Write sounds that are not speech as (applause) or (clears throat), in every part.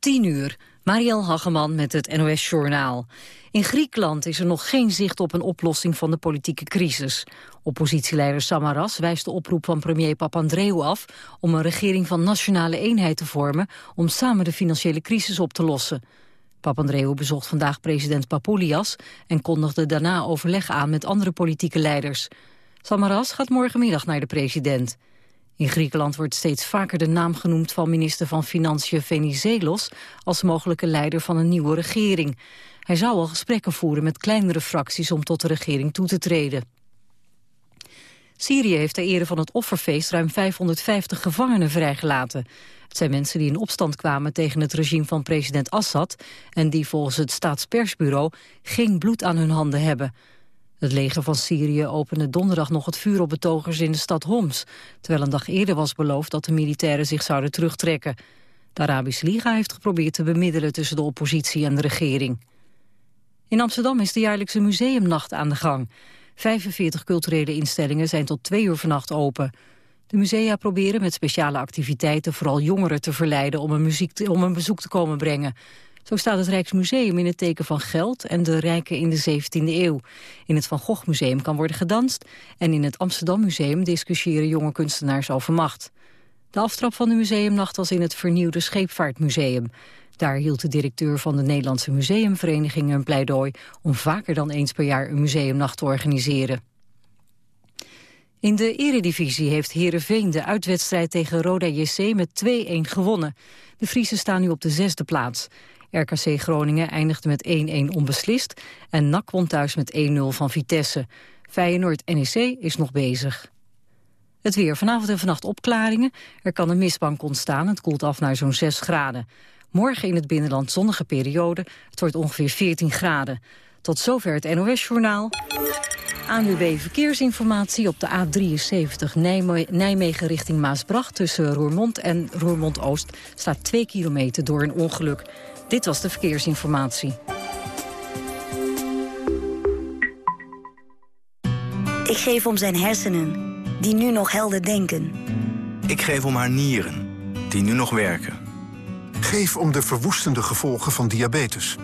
10 uur, Mariel Hageman met het NOS Journaal. In Griekenland is er nog geen zicht op een oplossing van de politieke crisis. Oppositieleider Samaras wijst de oproep van premier Papandreou af... om een regering van nationale eenheid te vormen... om samen de financiële crisis op te lossen. Papandreou bezocht vandaag president Papoulias... en kondigde daarna overleg aan met andere politieke leiders. Samaras gaat morgenmiddag naar de president... In Griekenland wordt steeds vaker de naam genoemd van minister van Financiën Venizelos als mogelijke leider van een nieuwe regering. Hij zou al gesprekken voeren met kleinere fracties om tot de regering toe te treden. Syrië heeft ter ere van het offerfeest ruim 550 gevangenen vrijgelaten. Het zijn mensen die in opstand kwamen tegen het regime van president Assad... en die volgens het staatspersbureau geen bloed aan hun handen hebben. Het leger van Syrië opende donderdag nog het vuur op betogers in de stad Homs... terwijl een dag eerder was beloofd dat de militairen zich zouden terugtrekken. De Arabische Liga heeft geprobeerd te bemiddelen tussen de oppositie en de regering. In Amsterdam is de jaarlijkse museumnacht aan de gang. 45 culturele instellingen zijn tot twee uur vannacht open. De musea proberen met speciale activiteiten vooral jongeren te verleiden om een, om een bezoek te komen brengen. Zo staat het Rijksmuseum in het teken van geld en de rijken in de 17e eeuw. In het Van Gogh Museum kan worden gedanst en in het Amsterdam Museum discussiëren jonge kunstenaars over macht. De aftrap van de museumnacht was in het vernieuwde Scheepvaartmuseum. Daar hield de directeur van de Nederlandse Museumvereniging een pleidooi om vaker dan eens per jaar een museumnacht te organiseren. In de eredivisie heeft Heerenveen de uitwedstrijd tegen Roda JC met 2-1 gewonnen. De Friesen staan nu op de zesde plaats. RKC Groningen eindigde met 1-1 onbeslist en NAC won thuis met 1-0 van Vitesse. Feyenoord-NEC is nog bezig. Het weer. Vanavond en vannacht opklaringen. Er kan een mistbank ontstaan. Het koelt af naar zo'n 6 graden. Morgen in het binnenland zonnige periode. Het wordt ongeveer 14 graden. Tot zover het NOS-journaal. ANWB Verkeersinformatie op de A73 Nijmegen richting Maasbracht... tussen Roermond en Roermond-Oost staat 2 kilometer door een ongeluk. Dit was de verkeersinformatie. Ik geef om zijn hersenen, die nu nog helder denken. Ik geef om haar nieren, die nu nog werken. Geef om de verwoestende gevolgen van diabetes.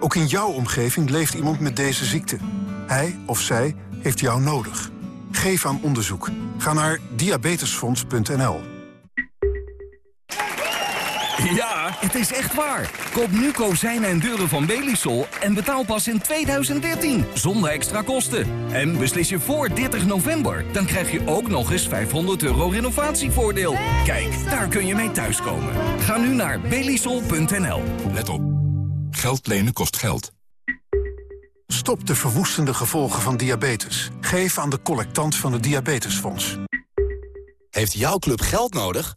Ook in jouw omgeving leeft iemand met deze ziekte. Hij of zij heeft jou nodig. Geef aan onderzoek. Ga naar diabetesfonds.nl. Ja, het is echt waar. Koop nu kozijnen en deuren van Belisol en betaal pas in 2013. Zonder extra kosten. En beslis je voor 30 november. Dan krijg je ook nog eens 500 euro renovatievoordeel. Kijk, daar kun je mee thuiskomen. Ga nu naar belisol.nl. Let op. Geld lenen kost geld. Stop de verwoestende gevolgen van diabetes. Geef aan de collectant van het Diabetesfonds. Heeft jouw club geld nodig?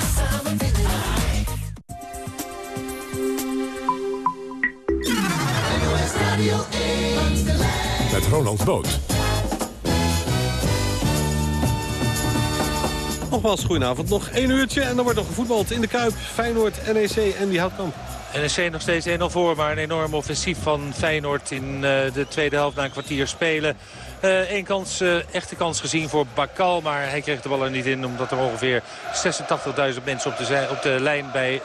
Met Ronald Boot. Nogmaals, goedenavond. Nog één uurtje en dan wordt nog gevoetbald in de Kuip. Feyenoord, NEC en die Houtkamp. NEC nog steeds 1-0 voor, maar een enorm offensief van Feyenoord in uh, de tweede helft na een kwartier spelen. Eén uh, kans, uh, echte kans gezien voor Bakal. Maar hij kreeg de bal er niet in. Omdat er ongeveer 86.000 mensen op de, op de lijn bij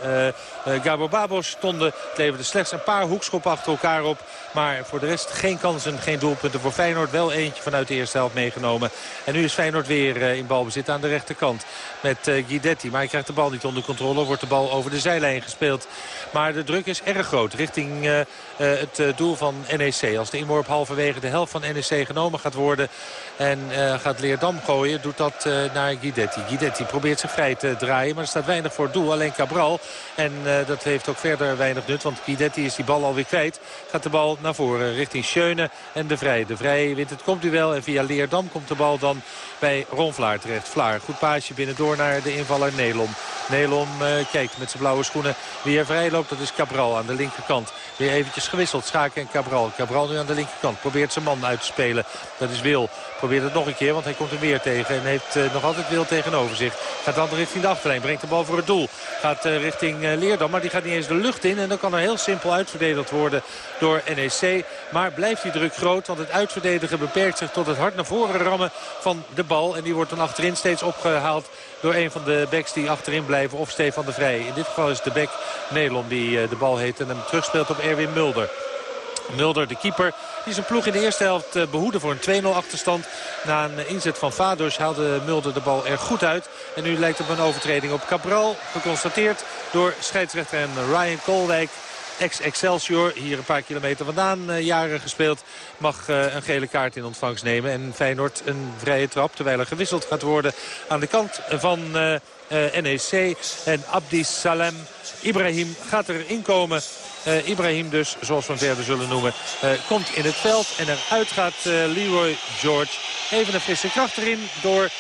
uh, Gabor Babos stonden. Het leverde slechts een paar hoekschoppen achter elkaar op. Maar voor de rest geen kansen, geen doelpunten voor Feyenoord. Wel eentje vanuit de eerste helft meegenomen. En nu is Feyenoord weer in balbezit aan de rechterkant. Met Guidetti. Maar hij krijgt de bal niet onder controle. Wordt de bal over de zijlijn gespeeld. Maar de druk is erg groot richting het doel van NEC. Als de inworp halverwege de helft van NEC genomen gaat gaat worden. En gaat Leerdam gooien. Doet dat naar Guidetti. Guidetti probeert zich vrij te draaien. Maar er staat weinig voor het doel. Alleen Cabral. En dat heeft ook verder weinig nut. Want Guidetti is die bal alweer kwijt. Gaat de bal naar voren richting Schöne en De Vrij. De Vrij wint het komt u wel. En via Leerdam komt de bal dan bij Ron Vlaar terecht. Vlaar, goed paasje binnendoor naar de invaller Nelom. Nelom kijkt met zijn blauwe schoenen. Wie er vrij loopt, dat is Cabral aan de linkerkant. Weer eventjes gewisseld, Schaken en Cabral. Cabral nu aan de linkerkant, probeert zijn man uit te spelen. Dat is Wil. Probeert het nog een keer, want hij komt er weer tegen. En heeft uh, nog altijd Wil tegenover zich. Gaat dan richting de achterlijn, brengt de bal voor het doel. Gaat uh, richting Leerdam, maar die gaat niet eens de lucht in. En dan kan er heel simpel uitverdedigd worden door NEC. Maar blijft die druk groot, want het uitverdedigen beperkt zich tot het hard naar voren rammen van de bal. En die wordt dan achterin steeds opgehaald door een van de backs die achterin blijven. Of Stefan de Vrij. In dit geval is de back Nelon die eh, de bal heeft en hem terugspeelt op Erwin Mulder. Mulder, de keeper, die zijn ploeg in de eerste helft eh, behoede voor een 2-0 achterstand. Na een inzet van Vados haalde Mulder de bal er goed uit. En nu lijkt het op een overtreding op Cabral. Geconstateerd door scheidsrechter en Ryan Kolwijk ex-Excelsior. Hier een paar kilometer vandaan uh, jaren gespeeld. Mag een gele kaart in ontvangst nemen. En Feyenoord een vrije trap. Terwijl er gewisseld gaat worden aan de kant van NEC. En Abdi Salem Ibrahim gaat erin komen. Uh, Ibrahim dus, zoals we hem verder zullen noemen, uh, komt in het veld. En eruit gaat uh, Leroy George. Even een frisse kracht erin door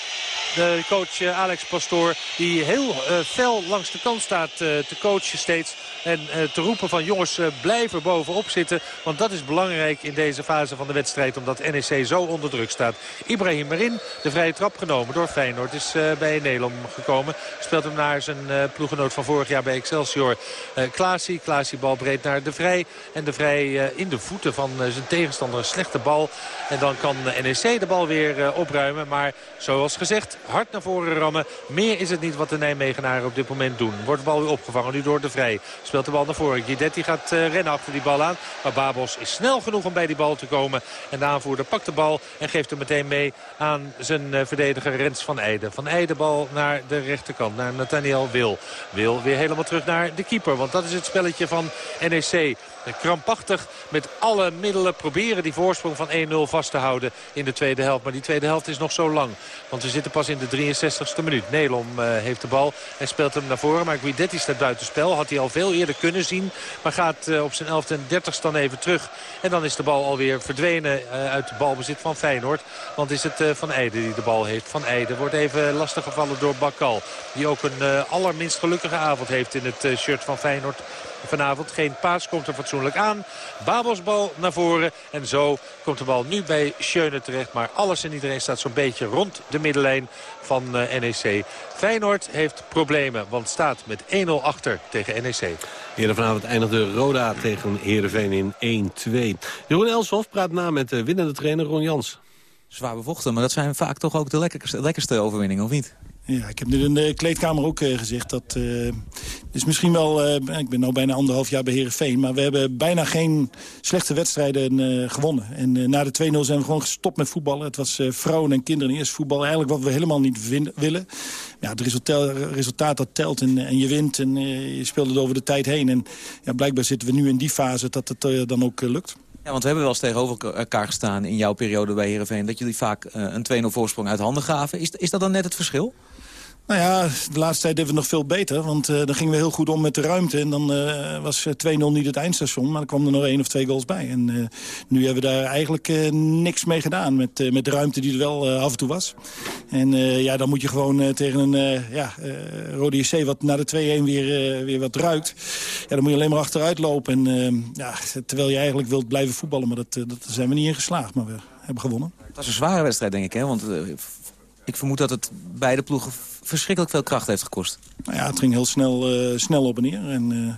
de coach Alex Pastoor. Die heel fel langs de kant staat te coachen steeds. En uh, te roepen van jongens uh, blijven bovenop zitten. Want dat is belangrijk in deze fase van de wedstrijd. Omdat NEC zo onder druk staat. Ibrahim erin. De vrije trap genomen door Feyenoord. Is uh, bij Nederland gekomen. Speelt hem naar zijn ploegenoot van vorig jaar bij Excelsior. Klaasie. Klaasie bal breed naar De Vrij. En De Vrij in de voeten van zijn tegenstander. Een slechte bal. En dan kan NEC de bal weer opruimen. Maar zoals gezegd, hard naar voren rammen. Meer is het niet wat de Nijmegenaren op dit moment doen. Wordt de bal weer opgevangen nu door De Vrij. Speelt de bal naar voren. Guidetti gaat uh, rennen achter die bal aan. Maar Babos is snel genoeg om bij die bal te komen. En de aanvoerder pakt de bal en geeft hem meteen mee aan zijn uh, verdediger Rens van Eijden. Van Eijden bal naar de rechterkant, naar Nathaniel Wil. Wil weer helemaal terug naar de keeper. Want dat is het spelletje van NEC krampachtig met alle middelen proberen die voorsprong van 1-0 vast te houden in de tweede helft. Maar die tweede helft is nog zo lang. Want we zitten pas in de 63ste minuut. Nelom uh, heeft de bal en speelt hem naar voren. Maar Guidetti staat buitenspel. Had hij al veel eerder kunnen zien. Maar gaat uh, op zijn 11e en 30ste dan even terug. En dan is de bal alweer verdwenen uit de balbezit van Feyenoord. Want is het Van Eijden die de bal heeft. Van Eijden wordt even lastig gevallen door Bakal. Die ook een allerminst gelukkige avond heeft in het shirt van Feyenoord vanavond. Geen paas komt er fatsoenlijk aan. Babelsbal naar voren. En zo komt de bal nu bij Schöne terecht. Maar alles en iedereen staat zo'n beetje rond de middenlijn van eh, NEC. Feyenoord heeft problemen, want staat met 1-0 achter tegen NEC. Eerder vanavond eindigde Roda tegen Heerenveen in 1-2. Jeroen Elshoff praat na met de winnende trainer Ron Jans. Zwaar bevochten, maar dat zijn vaak toch ook de lekkerste, lekkerste overwinningen, of niet? Ja, ik heb nu in de kleedkamer ook uh, gezegd dat... Uh, is misschien wel... Uh, ik ben nu bijna anderhalf jaar bij Herenveen, maar we hebben bijna geen slechte wedstrijden gewonnen. En na de 2-0 zijn we gewoon gestopt met voetballen. Het was vrouwen en kinderen in eerst voetbal. Eigenlijk wat we helemaal niet willen. Ja, het resultaat, resultaat dat telt en, en je wint en je speelt het over de tijd heen. En ja, blijkbaar zitten we nu in die fase dat het dan ook lukt. Ja, want we hebben wel eens tegenover elkaar gestaan in jouw periode bij Herenveen dat jullie vaak een 2-0 voorsprong uit handen gaven. Is, is dat dan net het verschil? Nou ja, de laatste tijd deden we nog veel beter. Want uh, dan gingen we heel goed om met de ruimte. En dan uh, was 2-0 niet het eindstation. Maar dan kwam er nog één of twee goals bij. En nu hebben we daar eigenlijk niks mee gedaan. Met, met de ruimte die er wel af en toe was. En ja, dan moet je gewoon tegen een ja, Rode JC wat na de 2-1 weer, weer wat ruikt. Ja, dan moet je alleen maar achteruit lopen. En, ja, terwijl je eigenlijk wilt blijven voetballen. Maar dat, dat zijn we niet in geslaagd. Maar we hebben gewonnen. Het was een zware wedstrijd, denk ik. Hè? Want ik vermoed dat het beide ploegen verschrikkelijk veel kracht heeft gekost. Nou ja, het ging heel snel, uh, snel op en neer. En uh,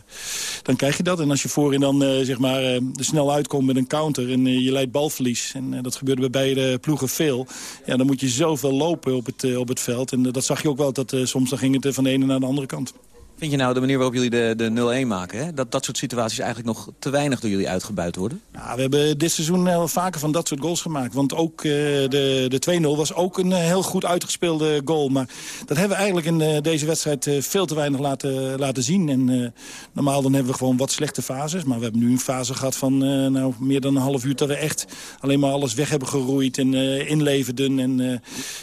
dan krijg je dat. En als je voorin dan uh, zeg maar, snel uitkomt met een counter en je leidt balverlies. En dat gebeurde bij beide ploegen veel. Ja, dan moet je zoveel lopen op het, op het veld. En dat zag je ook wel, dat soms dan ging het van de ene naar de andere kant. Vind je nou de manier waarop jullie de, de 0-1 maken... Hè? dat dat soort situaties eigenlijk nog te weinig door jullie uitgebuit worden? Ja, we hebben dit seizoen wel vaker van dat soort goals gemaakt. Want ook uh, de, de 2-0 was ook een heel goed uitgespeelde goal. Maar dat hebben we eigenlijk in uh, deze wedstrijd veel te weinig laten, laten zien. En normaal dan hebben we gewoon wat slechte fases. Maar we hebben nu een fase gehad van nou, meer dan een half uur... dat we echt alleen maar alles weg hebben geroeid en inleverden. En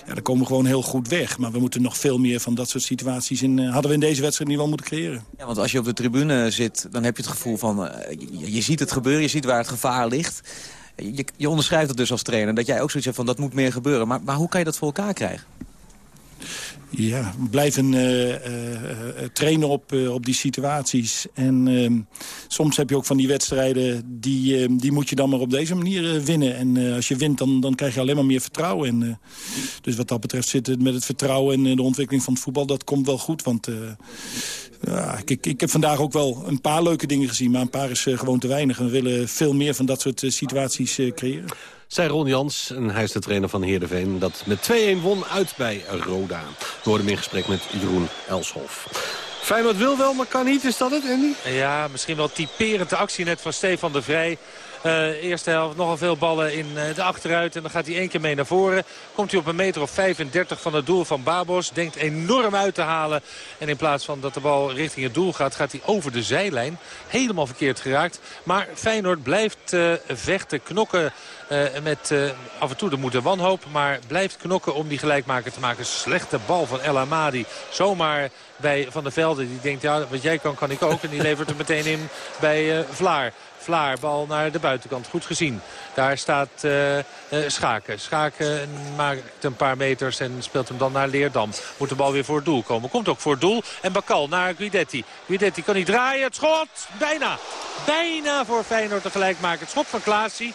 ja, daar komen we gewoon heel goed weg. Maar we moeten nog veel meer van dat soort situaties... In, hadden we in deze wedstrijd niet wel moeten creëren. Ja, want als je op de tribune zit, dan heb je het gevoel van... Je, je, ziet het gebeuren, je ziet waar het gevaar ligt. Je, je onderschrijft het dus als trainer. Dat jij ook zoiets hebt van dat moet meer gebeuren. Maar, maar hoe kan je dat voor elkaar krijgen? Ja, blijven uh, uh, trainen op, op die situaties. En ehm, soms heb je ook van die wedstrijden, die, ehm, die moet je dan maar op deze manier winnen. En als je wint, dan, dan krijg je alleen maar meer vertrouwen. En, dus wat dat betreft zit het met het vertrouwen en de ontwikkeling van het voetbal, dat komt wel goed. Want ja, ik, ik heb vandaag ook wel een paar leuke dingen gezien, maar een paar is gewoon te weinig. We willen veel meer van dat soort situaties creëren zei Ron Jans, en hij is de trainer van Heerenveen... dat met 2-1 won uit bij Roda. We worden in gesprek met Jeroen Elshoff. Feyenoord wil wel, maar kan niet. Is dat het, Andy? Ja, misschien wel typerend de actie net van Stefan de Vrij. Uh, eerste helft nogal veel ballen in uh, de achteruit. En dan gaat hij één keer mee naar voren. Komt hij op een meter of 35 van het doel van Babos. Denkt enorm uit te halen. En in plaats van dat de bal richting het doel gaat, gaat hij over de zijlijn. Helemaal verkeerd geraakt. Maar Feyenoord blijft uh, vechten, knokken met uh, af en toe de moed en wanhoop. Maar blijft knokken om die gelijkmaker te maken. Slechte bal van El Amadi. Zomaar bij Van der Velde. Die denkt, ja, wat jij kan, kan ik ook. En die levert er meteen in bij uh, Vlaar. Vlaar, bal naar de buitenkant. Goed gezien. Daar staat Schaken. Schaken maakt een paar meters en speelt hem dan naar Leerdam. Moet de bal weer voor het doel komen. Komt ook voor het doel. En Bakal naar Guidetti. Guidetti kan niet draaien. Het schot! Bijna. Bijna voor Feyenoord tegelijk maken. Het schot van Klaasie.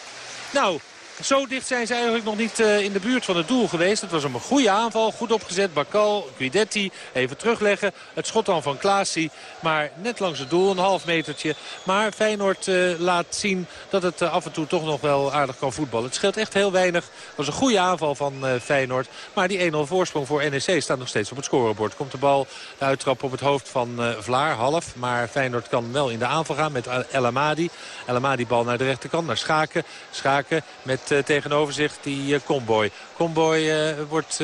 Nou, zo dicht zijn ze eigenlijk nog niet uh, in de buurt van het doel geweest. Het was een goede aanval, goed opgezet. Bakal, Guidetti, even terugleggen. Het schot dan van Klaasie, maar net langs het doel, een half metertje. Maar Feyenoord uh, laat zien dat het uh, af en toe toch nog wel aardig kan voetballen. Het scheelt echt heel weinig. Het was een goede aanval van Feyenoord. Maar die 1-0 voorsprong voor NEC staat nog steeds op het scorebord. Komt de bal de uittrap op het hoofd van Vlaar, half. Maar Feyenoord kan wel in de aanval gaan met El Amadi. El Amadi bal naar de rechterkant, naar Schaken. Schaken met uh, tegenover zich die uh, Comboy. Comboy uh, wordt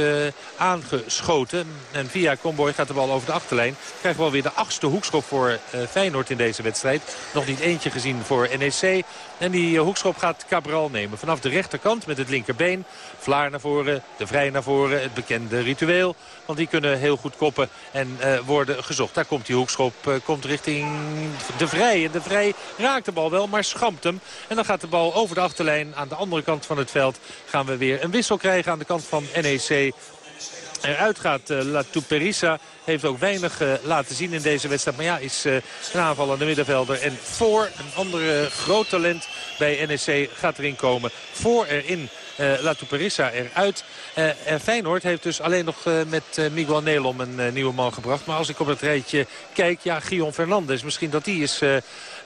aangeschoten. En via Comboy gaat de bal over de achterlijn. Krijgen we alweer de achtste hoekschop voor Feyenoord in deze wedstrijd. Nog niet eentje gezien voor NEC. En die hoekschop gaat Cabral nemen. Vanaf de rechterkant met het linkerbeen. Vlaar naar voren, de Vrij naar voren. Het bekende ritueel. Want die kunnen heel goed koppen en uh, worden gezocht. Daar komt die hoekschop, uh, komt richting de Vrij. En de Vrij raakt de bal wel, maar schampt hem. En dan gaat de bal over de achterlijn aan de andere kant van het veld. Gaan we weer een wissel krijgen aan de kant van NEC. Eruit gaat uh, La Tuperissa. Heeft ook weinig uh, laten zien in deze wedstrijd. Maar ja, is uh, een aanvallende middenvelder. En voor een andere groot talent bij NEC gaat erin komen. Voor erin uh, La Tuperissa eruit. Uh, en Feyenoord heeft dus alleen nog met Miguel Nelom een nieuwe man gebracht. Maar als ik op het rijtje kijk, ja, Guillaume Fernandes. Misschien dat die is...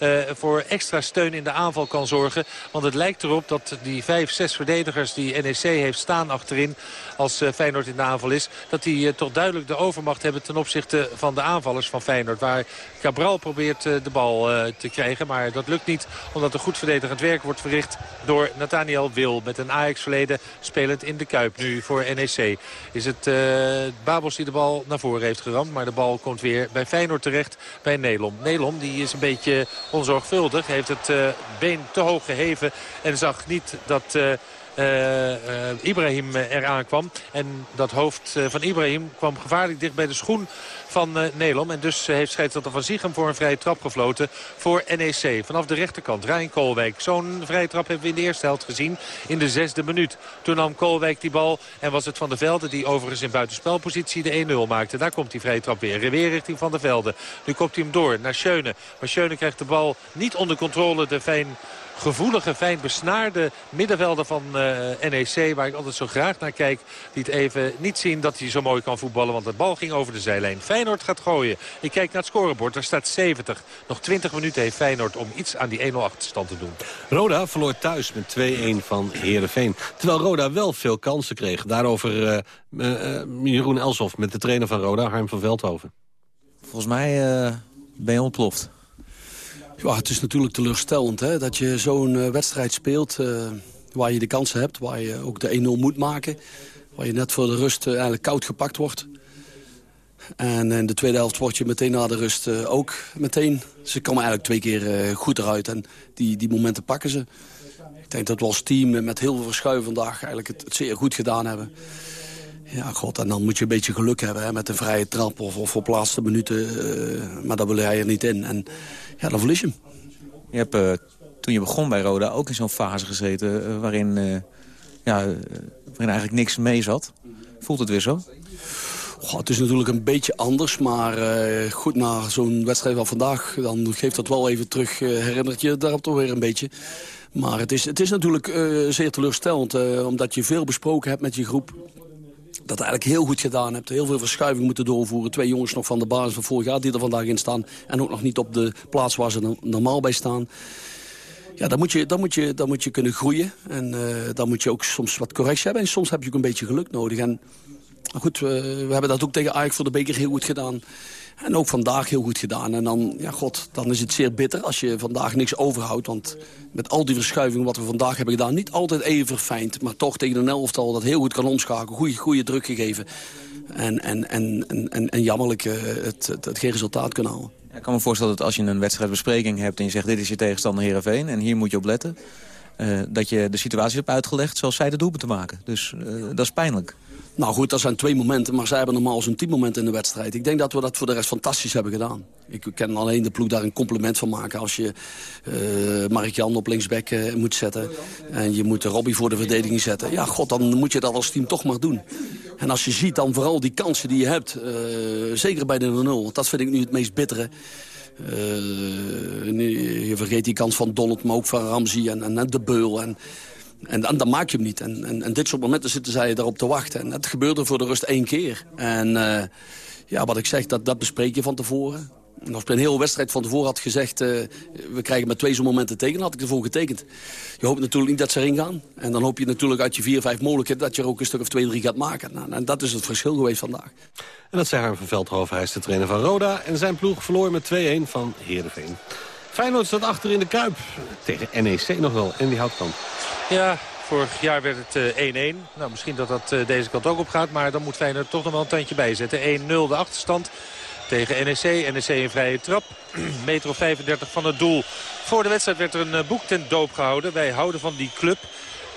Uh, voor extra steun in de aanval kan zorgen. Want het lijkt erop dat die vijf, zes verdedigers die NEC heeft staan achterin... als uh, Feyenoord in de aanval is... dat die uh, toch duidelijk de overmacht hebben ten opzichte van de aanvallers van Feyenoord. Waar Cabral probeert de bal te krijgen. Maar dat lukt niet omdat er goed verdedigend werk wordt verricht... door Nathaniel Wil met een Ajax-verleden spelend in de Kuip. Nu voor NEC is het Babels die de bal naar voren heeft geramd. Maar de bal komt weer bij Feyenoord terecht bij Nelom. Nelom die is een beetje onzorgvuldig. Heeft het uh, been te hoog geheven en zag niet dat... Uh, uh, Ibrahim eraan kwam. En dat hoofd van Ibrahim kwam gevaarlijk dicht bij de schoen van Nelom. En dus heeft scheidsrechter Van Ziegem voor een vrije trap gefloten voor NEC. Vanaf de rechterkant, Rijn Koolwijk. Zo'n vrije trap hebben we in de eerste helft gezien in de zesde minuut. Toen nam Koolwijk die bal en was het Van der Velde die overigens in buitenspelpositie de 1-0 maakte. Daar komt die vrije trap weer. Weer richting Van der Velde. Nu komt hij hem door naar Schöne. Maar Schöne krijgt de bal niet onder controle. De fijn gevoelige, fijn besnaarde middenvelder van uh, NEC... waar ik altijd zo graag naar kijk, liet even niet zien dat hij zo mooi kan voetballen... want de bal ging over de zijlijn. Feyenoord gaat gooien. Ik kijk naar het scorebord, daar staat 70. Nog 20 minuten heeft Feyenoord om iets aan die 1-0 achterstand te doen. Roda verloor thuis met 2-1 van Heerenveen. Terwijl Roda wel veel kansen kreeg. Daarover uh, uh, Jeroen Elshoff met de trainer van Roda, Harm van Veldhoven volgens mij ben je ontploft. Ja, het is natuurlijk teleurstellend hè, dat je zo'n wedstrijd speelt... waar je de kansen hebt, waar je ook de 1-0 moet maken... waar je net voor de rust eigenlijk koud gepakt wordt... En in de tweede helft word je meteen na de rust ook meteen... Ze komen eigenlijk twee keer goed eruit en die, die momenten pakken ze. Ik denk dat we als team met heel veel verschuiven vandaag eigenlijk het, zeer goed gedaan hebben. Ja, god, en dan moet je een beetje geluk hebben hè, met een vrije trap of, of op laatste minuten. Uh, maar daar wil hij er niet in. En ja, dan verlies je hem. Je hebt toen je begon bij Roda ook in zo'n fase gezeten... waarin, ja, waarin eigenlijk niks mee zat. Voelt het weer zo? Goh, het is natuurlijk een beetje anders, maar uh, goed, na zo'n wedstrijd van vandaag... dan geeft dat wel even terug, uh, herinnert je daarop toch weer een beetje. Maar het is, het is natuurlijk uh, zeer teleurstellend, omdat je veel besproken hebt met je groep. Dat eigenlijk heel goed gedaan hebt, heel veel verschuiving moeten doorvoeren. Twee jongens nog van de basis van vorig jaar die er vandaag in staan... en ook nog niet op de plaats waar ze normaal bij staan. Ja, dan moet je, dan moet je, dan moet je kunnen groeien. En dan moet je ook soms wat correctie hebben. En soms heb je ook een beetje geluk nodig. En goed, we, we hebben dat ook tegen Ajax voor de beker heel goed gedaan. En ook vandaag heel goed gedaan. En dan, ja god, dan is het zeer bitter als je vandaag niks overhoudt. Want met al die verschuivingen wat we vandaag hebben gedaan... niet altijd even verfijnd, maar toch tegen een elftal dat heel goed kan omschakelen. Goeie, goede druk gegeven. En, en, en, en, en jammerlijk uh, het, het, het, geen resultaat kunnen halen. ik kan me voorstellen dat als je een wedstrijdbespreking hebt... en je zegt dit is je tegenstander Heerenveen en hier moet je op letten... Uh, dat je de situatie hebt uitgelegd zoals zij de doel te maken. Dus uh, dat is pijnlijk. Nou goed, dat zijn twee momenten, maar zij hebben normaal zo'n tien momenten in de wedstrijd. Ik denk dat we dat voor de rest fantastisch hebben gedaan. Ik kan alleen de ploeg daar een compliment van maken. Als je uh, Mark-Jan op linksback uh, moet zetten en je moet Robbie voor de verdediging zetten. Ja, god, dan moet je dat als team toch maar doen. En als je ziet dan vooral die kansen die je hebt, uh, zeker bij de 0-0. Want dat vind ik nu het meest bittere. je vergeet die kans van Donald, maar ook van Ramsey en, en, de Beul. En, en, dan maak je hem niet. En, en, dit soort momenten zitten zij daarop te wachten. En het gebeurde voor de rust één keer. En uh, ja, wat ik zeg, dat, dat bespreek je van tevoren. En als ik een hele wedstrijd van tevoren had gezegd... Uh, we krijgen met twee zo'n momenten tegen, had ik ervoor getekend. Je hoopt natuurlijk niet dat ze erin gaan. En dan hoop je natuurlijk uit je vier, vijf mogelijkheden... dat je er ook een stuk of twee, drie gaat maken. Nou, en dat is het verschil geweest vandaag. En dat zei Harm van Veldhoven, hij is de trainer van Roda. En zijn ploeg verloor met 2-1 van Heerenveen. Feyenoord staat achter in de Kuip. Tegen NEC nog wel. En die houdt dan. Ja, vorig jaar werd het 1-1. Uh, nou, misschien dat dat uh, deze kant ook op gaat. Maar dan moet Feyenoord toch nog wel een tandje bijzetten. 1-0 de achterstand tegen NEC. NEC een vrije trap. (clears throat) Metro 35 van het doel. Voor de wedstrijd werd er een uh, boek ten doop gehouden. Wij houden van die club.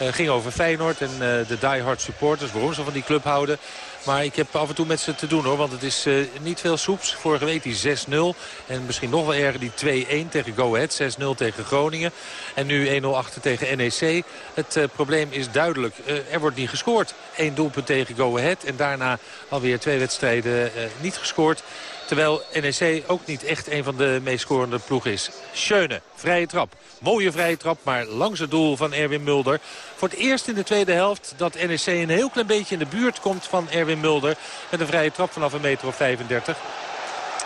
Uh, ging over Feyenoord en uh, de diehard supporters. Waarom ze van die club houden. Maar ik heb af en toe met ze te doen hoor. Want het is uh, niet veel soeps. Vorige week die 6-0. En misschien nog wel erger die 2-1 tegen Go Ahead. 6-0 tegen Groningen. En nu 1-0 achter tegen NEC. Het probleem is duidelijk. Er wordt niet gescoord. Eén doelpunt tegen Go Ahead. En daarna alweer twee wedstrijden niet gescoord. Terwijl NEC ook niet echt een van de meest scorende ploegen is. Schöne, vrije trap. Mooie vrije trap, maar langs het doel van Erwin Mulder. Voor het eerst in de tweede helft dat NEC een heel klein beetje in de buurt komt van Erwin Mulder. Met een vrije trap vanaf een meter of 35.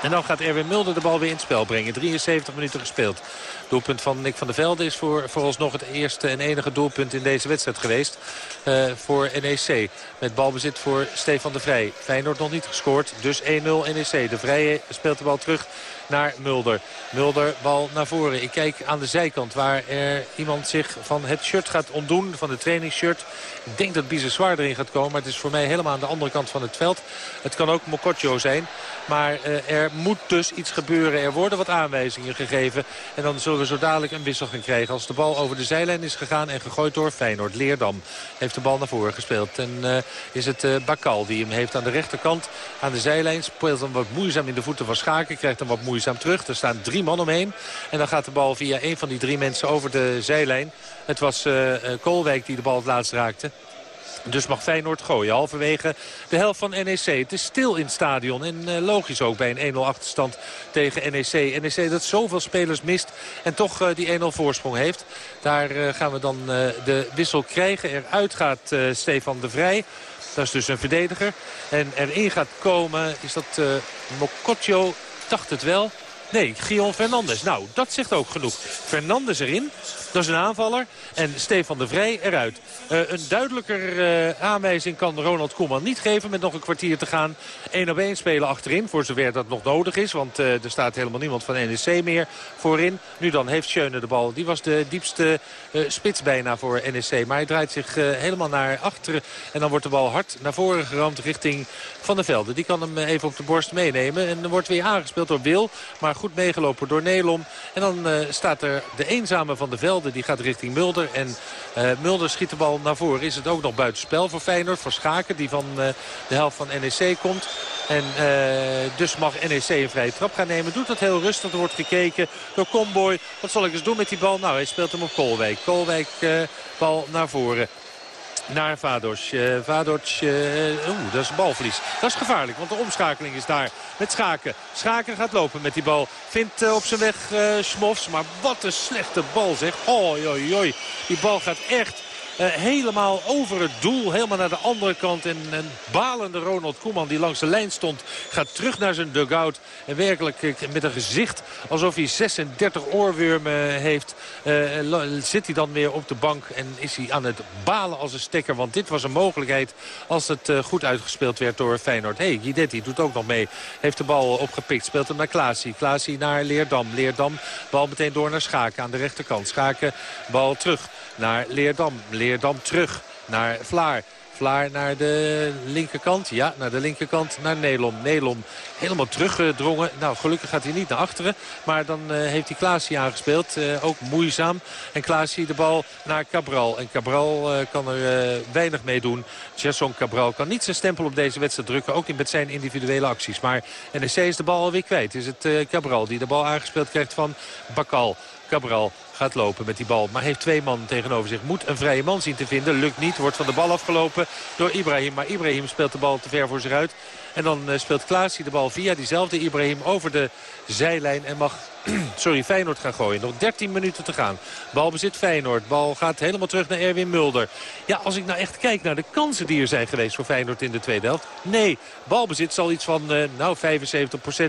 En dan gaat Erwin Mulder de bal weer in het spel brengen. 73 minuten gespeeld. Doelpunt van Nick van der Velde is voor, vooralsnog het eerste en enige doelpunt in deze wedstrijd geweest. Uh, voor NEC. Met balbezit voor Stefan de Vrij. Feyenoord nog niet gescoord, dus 1-0 NEC. De Vrije speelt de bal terug naar Mulder. Mulder, bal naar voren. Ik kijk aan de zijkant waar er iemand zich van het shirt gaat ontdoen. Van de trainingsshirt. Ik denk dat Bizeswaar erin gaat komen. Maar het is voor mij helemaal aan de andere kant van het veld. Het kan ook Mokotjo zijn. Maar uh, er moet dus iets gebeuren. Er worden wat aanwijzingen gegeven. En dan zullen we zo dadelijk een wissel gaan krijgen. Als de bal over de zijlijn is gegaan en gegooid door Feyenoord. Leerdam heeft de bal naar voren gespeeld. En uh, is het uh, Bakal die hem heeft aan de rechterkant. Aan de zijlijn speelt hem wat moeizaam in de voeten van Schaken. Krijgt hem wat moeizaam terug. Er staan drie man omheen. En dan gaat de bal via een van die drie mensen over de zijlijn. Het was Koolwijk die de bal het laatst raakte. Dus mag Feyenoord gooien. Halverwege de helft van NEC. Het is stil in het stadion. En uh, logisch ook bij een 1-0 achterstand tegen NEC. NEC dat zoveel spelers mist. En toch uh, die 1-0 voorsprong heeft. Daar uh, gaan we dan de wissel krijgen. Eruit gaat Stefan de Vrij. Dat is dus een verdediger. En erin gaat komen is dat Mokotjo. Dacht het wel. Nee, Gion Fernandes. Nou, dat zegt ook genoeg. Fernandes erin. Dat is een aanvaller. En Stefan de Vrij eruit. Uh, een duidelijker uh, aanwijzing kan Ronald Koeman niet geven met nog een kwartier te gaan. 1 op 1 spelen achterin, voor zover dat nog nodig is. Want uh, er staat helemaal niemand van NEC meer voorin. Nu dan heeft Schöne de bal. Die was de diepste spits bijna voor NEC. Maar hij draait zich helemaal naar achteren. En dan wordt de bal hard naar voren geramd richting Van der Velde. Die kan hem even op de borst meenemen. En er wordt weer aangespeeld door Wil. Maar goed meegelopen door Nelom. En dan staat er de eenzame Van der Velde. Die gaat richting Mulder. En Mulder schiet de bal naar voren. Is het ook nog buitenspel voor Feyenoord. Voor Schaken die van de helft van NEC komt. En dus mag NEC een vrije trap gaan nemen. Doet dat heel rustig. Er wordt gekeken door Comboy. Wat zal ik eens doen met die bal? Nou, hij speelt hem op Koolwijk. Koolwijk bal naar voren naar Vados. Uh, Vados, uh, oeh, dat is balverlies. Dat is gevaarlijk, want de omschakeling is daar met Schaken. Schaken gaat lopen met die bal. Vindt uh, op zijn weg Smofs, maar wat een slechte bal zeg. Oi. Die bal gaat echt helemaal over het doel. Helemaal naar de andere kant. En een balende Ronald Koeman die langs de lijn stond. Gaat terug naar zijn dugout. En werkelijk uh, met een gezicht alsof hij 36 oorwormen heeft. Uh, zit hij dan weer op de bank. En is hij aan het balen als een stekker. Want dit was een mogelijkheid als het goed uitgespeeld werd door Feyenoord. hey, Guidetti doet ook nog mee. Heeft de bal opgepikt. Speelt hem naar Klaasie. Klaasie naar Leerdam. Leerdam bal meteen door naar Schaken aan de rechterkant. Schaken bal terug naar Leerdam. Leerdam terug naar Vlaar. Vlaar naar de linkerkant. Ja, naar de linkerkant. Naar Nelom. Nelom helemaal teruggedrongen. Nou, gelukkig gaat hij niet naar achteren. Maar dan uh, heeft hij Klaasie aangespeeld. Uh, ook moeizaam. En Klaasie de bal naar Cabral. En Cabral uh, kan er weinig mee doen. Gerson Cabral kan niet zijn stempel op deze wedstrijd drukken. Ook niet met zijn individuele acties. Maar NEC is de bal alweer kwijt. Is het Cabral die de bal aangespeeld krijgt van Bakal. Cabral gaat lopen met die bal. Maar heeft twee man tegenover zich. Moet een vrije man zien te vinden. Lukt niet. Wordt van de bal afgelopen door Ibrahim. Maar Ibrahim speelt de bal te ver voor zich uit. En dan uh, speelt Klaasie de bal via diezelfde Ibrahim over de zijlijn. En mag (clears throat) sorry, Feyenoord gaan gooien. Nog 13 minuten te gaan. Bal bezit Feyenoord. Bal gaat helemaal terug naar Erwin Mulder. Ja, als ik nou echt kijk naar de kansen die er zijn geweest voor Feyenoord in de tweede helft. Nee, balbezit zal iets van uh, nou 75%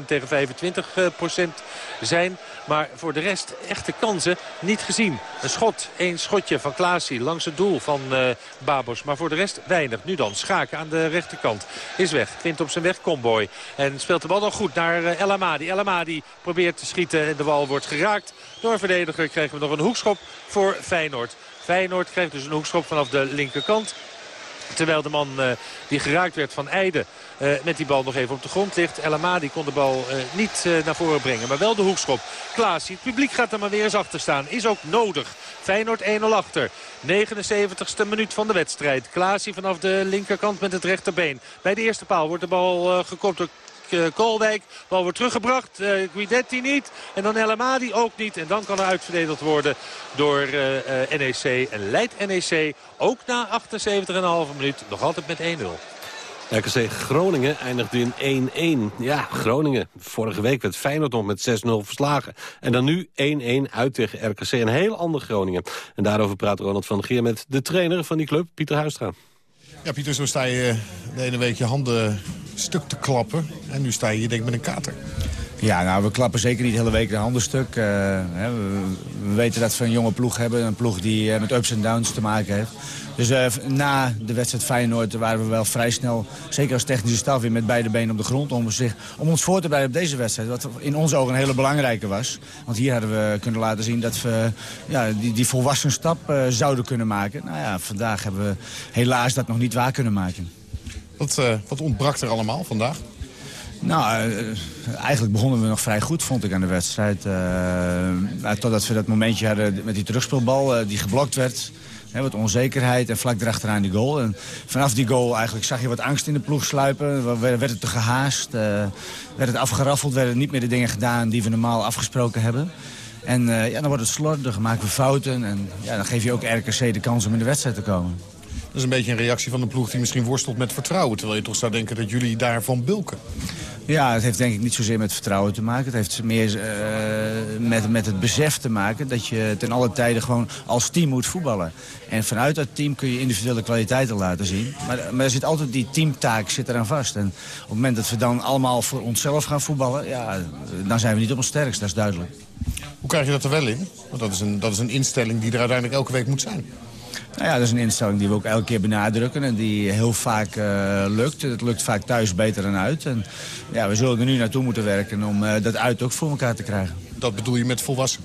tegen 25% zijn. Maar voor de rest echte kansen niet gezien. Een schot, één schotje van Klaasie langs het doel van Babos. Maar voor de rest weinig. Nu dan Schaken aan de rechterkant. Is weg. Vindt op zijn weg Comboy. En speelt de bal dan goed naar uh, El Amadi. El Amadi probeert te schieten en de bal wordt geraakt. Door een verdediger krijgen we nog een hoekschop voor Feyenoord. Feyenoord krijgt dus een hoekschop vanaf de linkerkant. Terwijl de man uh, die geraakt werd van Eide uh, met die bal nog even op de grond ligt. El Amadi kon de bal uh, niet naar voren brengen. Maar wel de hoekschop. Klaasie, het publiek gaat er maar weer eens achter staan. Is ook nodig. Feyenoord 1-0 achter. 79ste minuut van de wedstrijd. Klaasie vanaf de linkerkant met het rechterbeen. Bij de eerste paal wordt de bal gekopt door Koolwijk. Bal wordt teruggebracht. Uh, Guidetti niet. En dan El Amadi ook niet. En dan kan er uitverdedigd worden door uh, NEC. En leidt NEC ook na 78,5 minuut nog altijd met 1-0. RKC Groningen eindigde in 1-1. Ja, Groningen. Vorige week werd Feyenoord nog met 6-0 verslagen. En dan nu 1-1 uit tegen RKC. Een heel ander Groningen. En daarover praat Ronald van der Geer met de trainer van die club, Pieter Huistra. Ja, Pieter, zo sta je de ene week je handen stuk te klappen. En nu sta je hier denk met een kater. Ja, nou, we klappen zeker niet de hele week een handen stuk. Hè, we, we, weten dat we een jonge ploeg hebben. Een ploeg die uh, met ups en downs te maken heeft. Dus uh, na de wedstrijd Feyenoord waren we wel vrij snel... zeker als technische staf weer met beide benen op de grond... om, zich, om ons voor te bereiden op deze wedstrijd. Wat in onze ogen een hele belangrijke was. Want hier hadden we kunnen laten zien dat we ja, die, die volwassen stap zouden kunnen maken. Nou ja, vandaag hebben we helaas dat nog niet waar kunnen maken. Wat, wat ontbrak er allemaal vandaag? Nou, uh, eigenlijk begonnen we nog vrij goed, vond ik, aan de wedstrijd. Uh, totdat we dat momentje hadden met die terugspeelbal die geblokt werd. Hè, wat onzekerheid en vlak erachteraan die goal. En vanaf die goal eigenlijk zag je wat angst in de ploeg sluipen. Werd het te gehaast, werd het afgeraffeld, werden niet meer de dingen gedaan die we normaal afgesproken hebben. En ja, dan wordt het slordig, maken we fouten. En ja, dan geef je ook RKC de kans om in de wedstrijd te komen. Dat is een beetje een reactie van de ploeg die misschien worstelt met vertrouwen. Terwijl je toch zou denken dat jullie daarvan bulken. Ja, het heeft denk ik niet zozeer met vertrouwen te maken. Het heeft meer uh, met, met het besef te maken dat je ten alle tijden gewoon als team moet voetballen. En vanuit dat team kun je individuele kwaliteiten laten zien. Maar, maar er zit altijd die teamtaak zit eraan vast. En op het moment dat we dan allemaal voor onszelf gaan voetballen... Ja, dan zijn we niet op ons sterkst, dat is duidelijk. Hoe krijg je dat er wel in? Want dat is een, dat is een instelling die er uiteindelijk elke week moet zijn. Nou ja, dat is een instelling die we ook elke keer benadrukken en die heel vaak uh, lukt. Het lukt vaak thuis beter dan uit. En ja, we zullen er nu naartoe moeten werken om uh, dat uit ook voor elkaar te krijgen. Dat bedoel je met volwassen?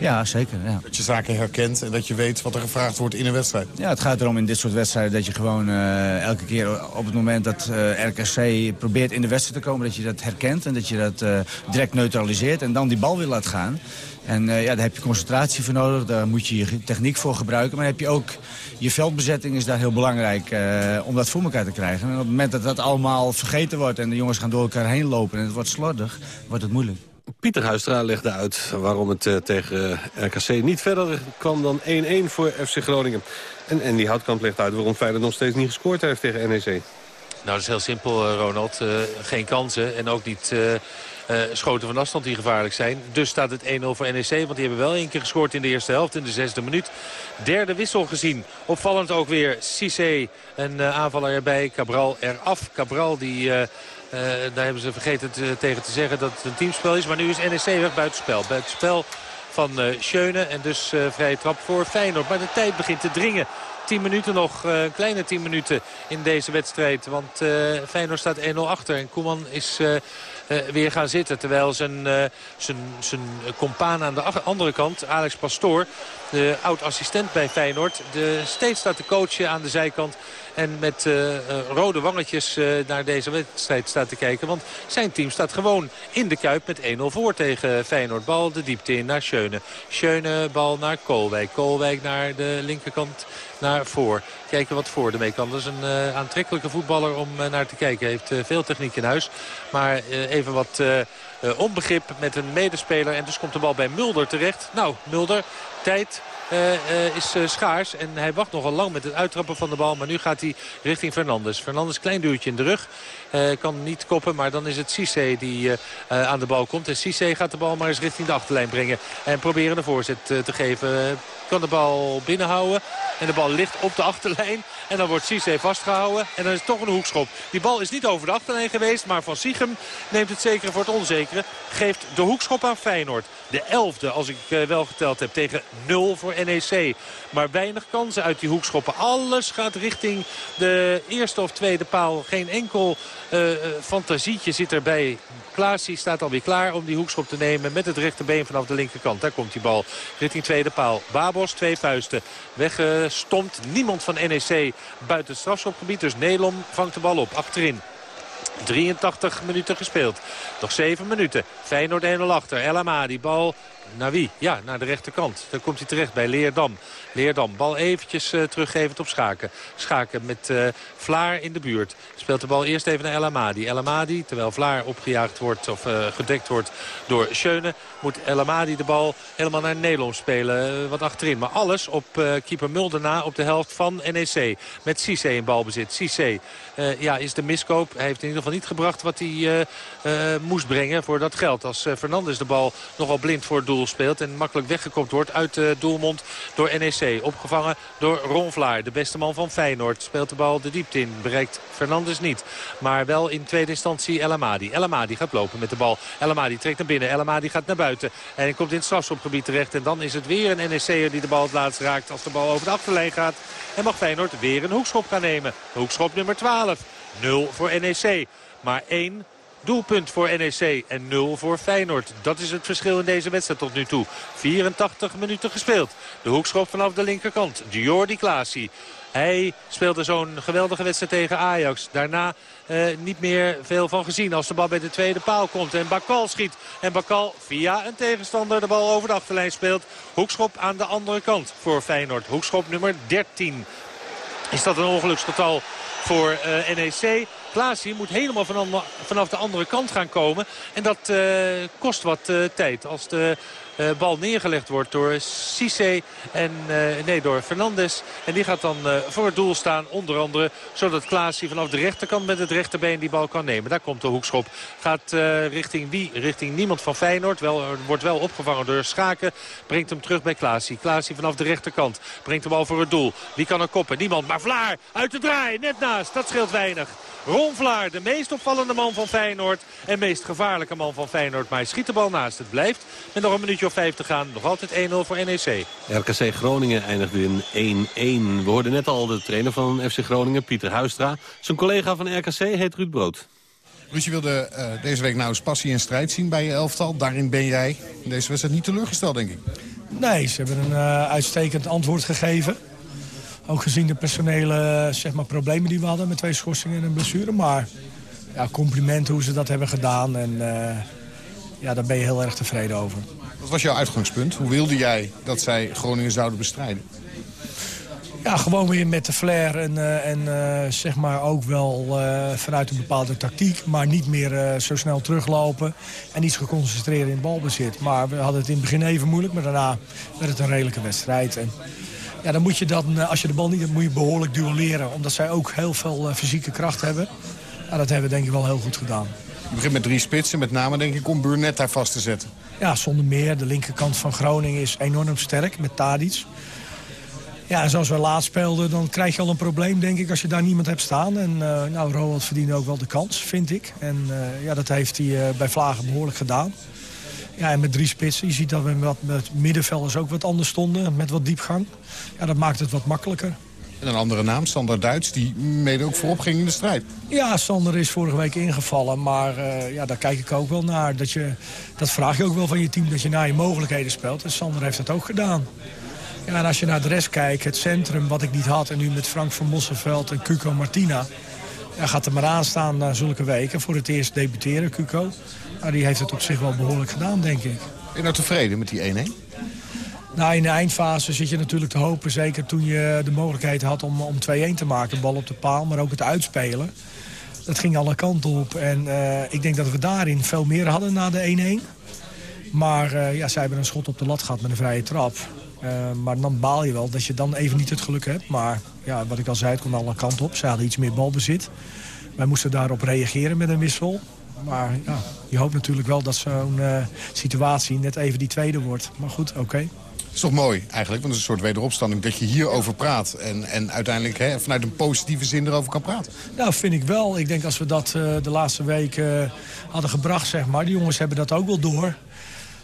Ja, zeker. Ja. Dat je zaken herkent en dat je weet wat er gevraagd wordt in een wedstrijd. Ja, het gaat erom in dit soort wedstrijden dat je gewoon uh, elke keer op het moment dat uh, RKC probeert in de wedstrijd te komen... dat je dat herkent en dat je dat uh, direct neutraliseert en dan die bal weer laat gaan. En uh, ja, daar heb je concentratie voor nodig, daar moet je je techniek voor gebruiken. Maar heb je ook, je veldbezetting is daar heel belangrijk uh, om dat voor elkaar te krijgen. En op het moment dat dat allemaal vergeten wordt en de jongens gaan door elkaar heen lopen... en het wordt slordig, wordt het moeilijk. Pieter Huistra legde uit waarom het uh, tegen RKC niet verder kwam dan 1-1 voor FC Groningen. En, die Houtkamp legt uit waarom Feyenoord nog steeds niet gescoord heeft tegen NEC. Nou, dat is heel simpel, Ronald. Uh, geen kansen en ook niet... Schoten van afstand die gevaarlijk zijn. Dus staat het 1-0 voor NEC. Want die hebben wel één keer gescoord in de eerste helft. In de zesde minuut. Derde wissel gezien. Opvallend ook weer Cissé. Een aanvaller erbij. Cabral eraf. Cabral die... uh, daar hebben ze vergeten te, tegen te zeggen dat het een teamspel is. Maar nu is NEC weg buitenspel. Buitenspel van uh, Schöne. En dus uh, vrije trap voor Feyenoord. Maar de tijd begint te dringen. 10 minuten nog, uh, kleine 10 minuten in deze wedstrijd. Want Feyenoord staat 1-0 achter. En Koeman is weer gaan zitten. Terwijl zijn, zijn, zijn compaan aan de andere kant, Alex Pastoor... de oud-assistent bij Feyenoord, de, steeds staat de coachen aan de zijkant... En met uh, uh, rode wangetjes uh, naar deze wedstrijd staat te kijken. Want zijn team staat gewoon in de Kuip met 1-0 voor tegen Feyenoord. Bal de diepte in naar Schöne. Schöne bal naar Koolwijk. Koolwijk naar de linkerkant naar voor. Kijken wat voor ermee kan. Dat is een aantrekkelijke voetballer om naar te kijken. Heeft veel techniek in huis. Maar even wat onbegrip met een medespeler. En dus komt de bal bij Mulder terecht. Nou, Mulder, tijd is uh, schaars. En hij wacht nogal lang met het uittrappen van de bal. Maar nu gaat hij richting Fernandes. Fernandes klein duwtje in de rug. kan niet koppen, maar dan is het Cissé die aan de bal komt. En Cissé gaat de bal maar eens richting de achterlijn brengen. En proberen een voorzet te geven. Kan de bal binnenhouden. En de bal ligt op de achterlijn. En dan wordt Cissé vastgehouden. En dan is het toch een hoekschop. Die bal is niet over de achterlijn geweest. Maar Van Siegem neemt het zekere voor het onzekere. Geeft de hoekschop aan Feyenoord. De elfde, als ik wel geteld heb, tegen 0 voor NEC. Maar weinig kansen uit die hoekschoppen. Alles gaat richting de eerste of tweede paal. Geen enkel uh, fantasietje zit erbij. Klaasie staat alweer klaar om die hoekschop te nemen met het rechterbeen vanaf de linkerkant. Daar komt die bal richting tweede paal. Babos, twee vuisten. Weggestompt. Niemand van NEC buiten strafschopgebied. Dus Nelom vangt de bal op achterin. 83 minuten gespeeld. Nog 7 minuten. Feyenoord 1-0 achter. El die bal naar wie? Ja, naar de rechterkant. Dan komt hij terecht bij Leerdam. Leerdam, bal eventjes uh, teruggevend op Schaken. Schaken met uh, Vlaar in de buurt. Speelt de bal eerst even naar El Amadi. El Amadi, terwijl Vlaar opgejaagd wordt of uh, gedekt wordt door Schöne... moet El Amadi de bal helemaal naar Nederland spelen. wat achterin. Maar alles op keeper Mulder na op de helft van NEC. Met Cissé in balbezit. Cissé ja, is de miskoop. Hij heeft in ieder geval niet gebracht wat hij moest brengen voor dat geld. Als Fernandes de bal nogal blind voor het doel speelt... en makkelijk weggekopt wordt uit de doelmond door NEC. Opgevangen door Ron Vlaar, de beste man van Feyenoord. Speelt de bal de diepte in, bereikt Fernandes niet. Maar wel in tweede instantie El Amadi. El Amadi gaat lopen met de bal. El Amadi trekt naar binnen, El Amadi gaat naar buiten. En komt in het strafschopgebied terecht. En dan is het weer een NEC'er die de bal het laatst raakt als de bal over de achterlijn gaat. En mag Feyenoord weer een hoekschop gaan nemen. Hoekschop nummer 12. 0 voor NEC. Maar 1 Doelpunt voor NEC en 0 voor Feyenoord. Dat is het verschil in deze wedstrijd tot nu toe. 84 minuten gespeeld. De hoekschop vanaf de linkerkant. Jordi Klaasie. Hij speelde zo'n geweldige wedstrijd tegen Ajax. Daarna uh, niet meer veel van gezien als de bal bij de tweede paal komt. En Bakal schiet. En Bakal via een tegenstander de bal over de achterlijn speelt. Hoekschop aan de andere kant voor Feyenoord. Hoekschop nummer 13. Is dat een ongeluksgetal voor uh, NEC? Klaasie moet helemaal vanaf de andere kant gaan komen. En dat uh, kost wat uh, tijd. Als de uh, bal neergelegd wordt door Cisse en uh, nee, door Fernandes. En die gaat dan uh, voor het doel staan, onder andere zodat Klaas vanaf de rechterkant met het rechterbeen die bal kan nemen. Daar komt de hoekschop. Gaat richting wie? Richting niemand van Feyenoord. Wel, wordt wel opgevangen door Schaken. Brengt hem terug bij Klaasie. Klaasie vanaf de rechterkant. Brengt de bal voor het doel. Wie kan er koppen? Niemand. Maar Vlaar uit de draai. Net naast. Dat scheelt weinig. Ron Vlaar, de meest opvallende man van Feyenoord. En meest gevaarlijke man van Feyenoord. Maar hij schiet de bal naast. Het blijft met nog een minuutje of vijf te gaan. Nog altijd 1-0 voor NEC. RKC Groningen eindigde in 1-1. We hoorden net al de trainer van FC Groningen, Pieter Huistra. Zijn collega van RKC heet Ruud Brood. Dus je wilde uh, deze week nou eens passie en strijd zien bij je elftal. Daarin ben jij in deze wedstrijd niet teleurgesteld, denk ik. Nee, ze hebben een uh, uitstekend antwoord gegeven. Ook gezien de personele zeg maar, problemen die we hadden met twee schorsingen en een blessure. Maar ja, complimenten hoe ze dat hebben gedaan. En uh, ja, daar ben je heel erg tevreden over. Wat was jouw uitgangspunt? Hoe wilde jij dat zij Groningen zouden bestrijden? Ja, gewoon weer met de flair en, uh, en uh, zeg maar ook wel uh, vanuit een bepaalde tactiek. Maar niet meer zo snel teruglopen en iets geconcentreerd in balbezit. Maar we hadden het in het begin even moeilijk, maar daarna werd het een redelijke wedstrijd. En ja, dan moet je dan, als je de bal niet hebt, moet je behoorlijk duelleren. Omdat zij ook heel veel fysieke kracht hebben. Ja, dat hebben we denk ik wel heel goed gedaan. Je begint met drie spitsen, met name denk ik om Burnett daar vast te zetten. Ja, zonder meer. De linkerkant van Groningen is enorm sterk met Tadic. Ja, zoals we laatst speelden, dan krijg je al een probleem, denk ik, als je daar niemand hebt staan. En uh, nou, Roald verdiende ook wel de kans, vind ik. En uh, ja, dat heeft hij uh, bij Vlagen behoorlijk gedaan. Ja, en met drie spitsen. Je ziet dat we met, met middenvelders ook wat anders stonden, met wat diepgang. Ja, dat maakt het wat makkelijker. En een andere naam, Sander Duits, die mede ook voorop ging in de strijd. Ja, Sander is vorige week ingevallen, maar uh, ja, daar kijk ik ook wel naar. Dat, je, dat vraag je ook wel van je team, dat je naar je mogelijkheden speelt. En Sander heeft dat ook gedaan. Ja, en als je naar de rest kijkt, het centrum wat ik niet had... en nu met Frank van Mosselveld en Cuco Martina... Ja, gaat er maar aan staan na zulke weken. Voor het eerst debuteren, Cuco. Nou, die heeft het op zich wel behoorlijk gedaan, denk ik. Ben je nou tevreden met die 1-1? Nou, in de eindfase zit je natuurlijk te hopen, zeker toen je de mogelijkheid had om, om 2-1 te maken. Bal op de paal, maar ook het uitspelen. Dat ging alle kanten op. En uh, ik denk dat we daarin veel meer hadden na de 1-1. Maar uh, ja, zij hebben een schot op de lat gehad met een vrije trap. Uh, maar dan baal je wel dat je dan even niet het geluk hebt. Maar ja, wat ik al zei, het kon alle kanten op. Ze hadden iets meer balbezit. Wij moesten daarop reageren met een wissel. Maar ja, je hoopt natuurlijk wel dat zo'n situatie net even die tweede wordt. Maar goed, oké. Het is toch mooi eigenlijk, want het is een soort wederopstanding... dat je hierover praat en, en uiteindelijk hè, vanuit een positieve zin erover kan praten. Nou, vind ik wel. Ik denk als we dat uh, de laatste weken uh, hadden gebracht, zeg maar... die jongens hebben dat ook wel door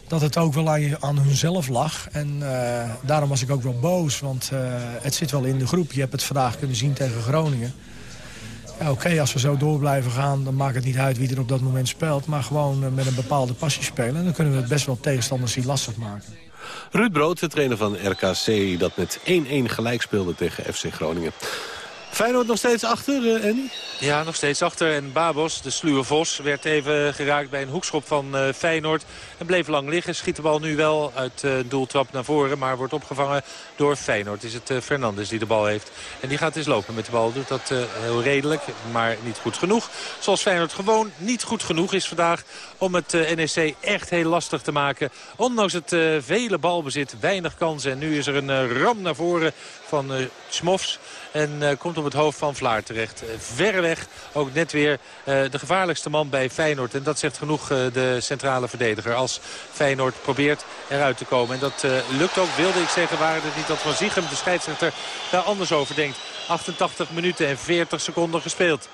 dat het ook wel aan, hunzelf lag. En uh, daarom was ik ook wel boos, want het zit wel in de groep. Je hebt het vandaag kunnen zien tegen Groningen. Oké, als we zo door blijven gaan, dan maakt het niet uit wie er op dat moment speelt. Maar gewoon met een bepaalde passie spelen. En dan kunnen we het best wel tegenstanders die lastig maken. Ruud Brood, de trainer van RKC, dat met 1-1 gelijk speelde tegen FC Groningen. Feyenoord nog steeds achter, uh, Andy? Ja, nog steeds achter. En Babos, de sluwe Vos, werd even geraakt bij een hoekschop van uh, Feyenoord. En bleef lang liggen. Schiet de bal nu wel uit uh, doeltrap naar voren. Maar wordt opgevangen door Feyenoord. Is het Fernandes die de bal heeft. En die gaat eens lopen met de bal. Doet dat heel redelijk, maar niet goed genoeg. Zoals Feyenoord gewoon niet goed genoeg is vandaag... om het NEC echt heel lastig te maken. Ondanks het vele balbezit, weinig kansen. En nu is er een ram naar voren van Smofs. En komt op het hoofd van Vlaar terecht. Uh, verreweg ook net weer de gevaarlijkste man bij Feyenoord. En dat zegt genoeg de centrale verdediger. Als Feyenoord probeert eruit te komen. En dat lukt ook, wilde ik zeggen. Waren het niet dat Van Ziegem, de scheidsrechter, daar anders over denkt. 88 minuten en 40 seconden gespeeld.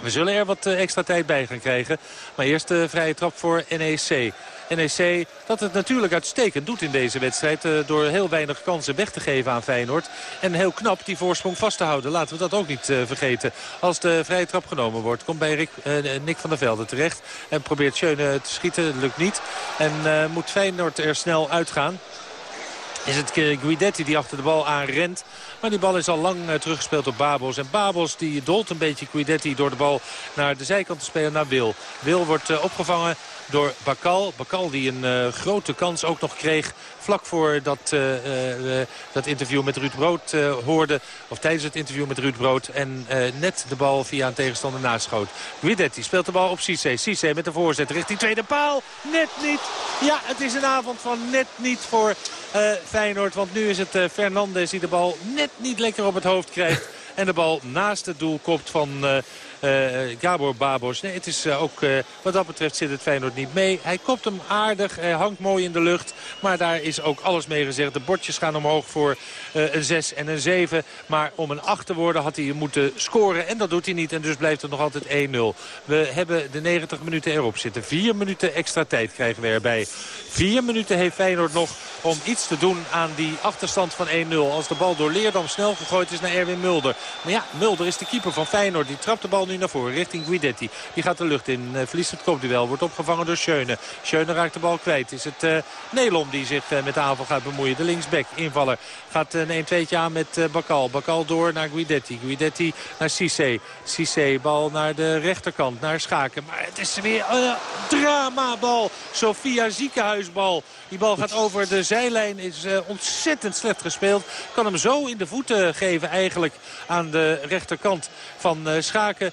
We zullen er wat extra tijd bij gaan krijgen. Maar eerst de vrije trap voor NEC. NEC dat het natuurlijk uitstekend doet in deze wedstrijd. Uh, door heel weinig kansen weg te geven aan Feyenoord. En heel knap die voorsprong vast te houden. Laten we dat ook niet uh, vergeten. Als de vrije trap genomen wordt. Komt bij uh, Nick van der Velde terecht. En probeert Schöne te schieten. Dat lukt niet. En moet Feyenoord er snel uitgaan. is het Guidetti die achter de bal aan rent. Maar die bal is al lang uh, teruggespeeld op Babos. En Babos die dolt een beetje Guidetti door de bal naar de zijkant te spelen naar Wil. Wil wordt uh, opgevangen door Bakal. Bakal die een uh, grote kans ook nog kreeg vlak voor dat, uh, uh, dat interview met Ruud Brood hoorde. Of tijdens het interview met Ruud Brood. En net de bal via een tegenstander naschoot. Guidetti speelt de bal op Cisse. Cisse met de voorzet richting tweede paal. Net niet. Ja, het is een avond van net niet voor Feyenoord. Want nu is het Fernandes die de bal net niet lekker op het hoofd krijgt. (laughs) En de bal naast het doel kopt van uh, Gabor Babos. Nee, het is uh, ook, wat dat betreft zit het Feyenoord niet mee. Hij kopt hem aardig, hij hangt mooi in de lucht. Maar daar is ook alles mee gezegd. De bordjes gaan omhoog voor een 6 en een 7. Maar om een 8 te worden had hij moeten scoren. En dat doet hij niet. En dus blijft het nog altijd 1-0. We hebben de 90 minuten erop zitten. Vier minuten extra tijd krijgen we erbij. Vier minuten heeft Feyenoord nog om iets te doen aan die achterstand van 1-0. Als de bal door Leerdam snel gegooid is naar Erwin Mulder. Maar ja, Mulder is de keeper van Feyenoord. Die trapt de bal nu naar voren richting Guidetti. Die gaat de lucht in, uh, verliest het kopduel. Wordt opgevangen door Schöne. Schöne raakt de bal kwijt. Is het uh, Nelom die zich uh, met de aanval gaat bemoeien. De linksback, invaller. Gaat een 1-2'tje aan met Bakal. Bakal door naar Guidetti. Guidetti naar Cissé. Cissé, bal naar de rechterkant, naar Schaken. Maar het is weer een dramabal. Sofia ziekenhuisbal. Die bal gaat over de zijlijn. Is ontzettend slecht gespeeld. Kan hem zo in de voeten geven eigenlijk aan de rechterkant van Schaken.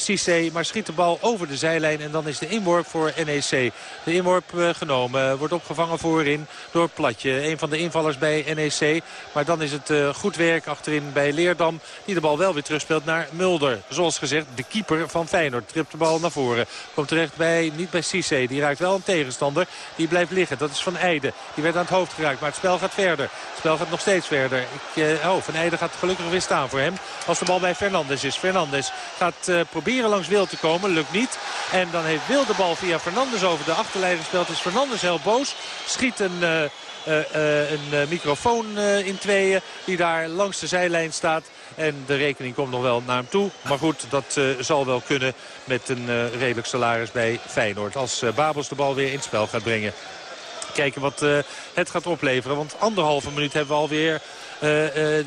Cissé, maar schiet de bal over de zijlijn. En dan is de inworp voor NEC. De inworp uh, genomen. Wordt opgevangen voorin door Platje. Een van de invallers bij NEC. Maar dan is het uh, goed werk achterin bij Leerdam. Die de bal wel weer terugspeelt naar Mulder. Zoals gezegd, de keeper van Feyenoord. Tript de bal naar voren. Komt terecht bij, niet bij Cissé. Die raakt wel een tegenstander. Die blijft liggen. Dat is Van Eijden. Die werd aan het hoofd geraakt. Maar het spel gaat verder. Het spel gaat nog steeds verder. Ik, oh, Van Eijden gaat gelukkig weer staan voor hem. Als de bal bij Fernandes is. Fernandes gaat proberen langs Wil te komen. Lukt niet. En dan heeft Wil de bal via Fernandes over de achterlijn gespeeld. Is Fernandes heel boos. Schiet een... Uh, uh, uh, een microfoon in tweeën die daar langs de zijlijn staat. En de rekening komt nog wel naar hem toe. Maar goed, dat zal wel kunnen met een redelijk salaris bij Feyenoord. Als Babels de bal weer in het spel gaat brengen. Kijken wat het gaat opleveren. Want anderhalve minuut hebben we alweer uh, uh,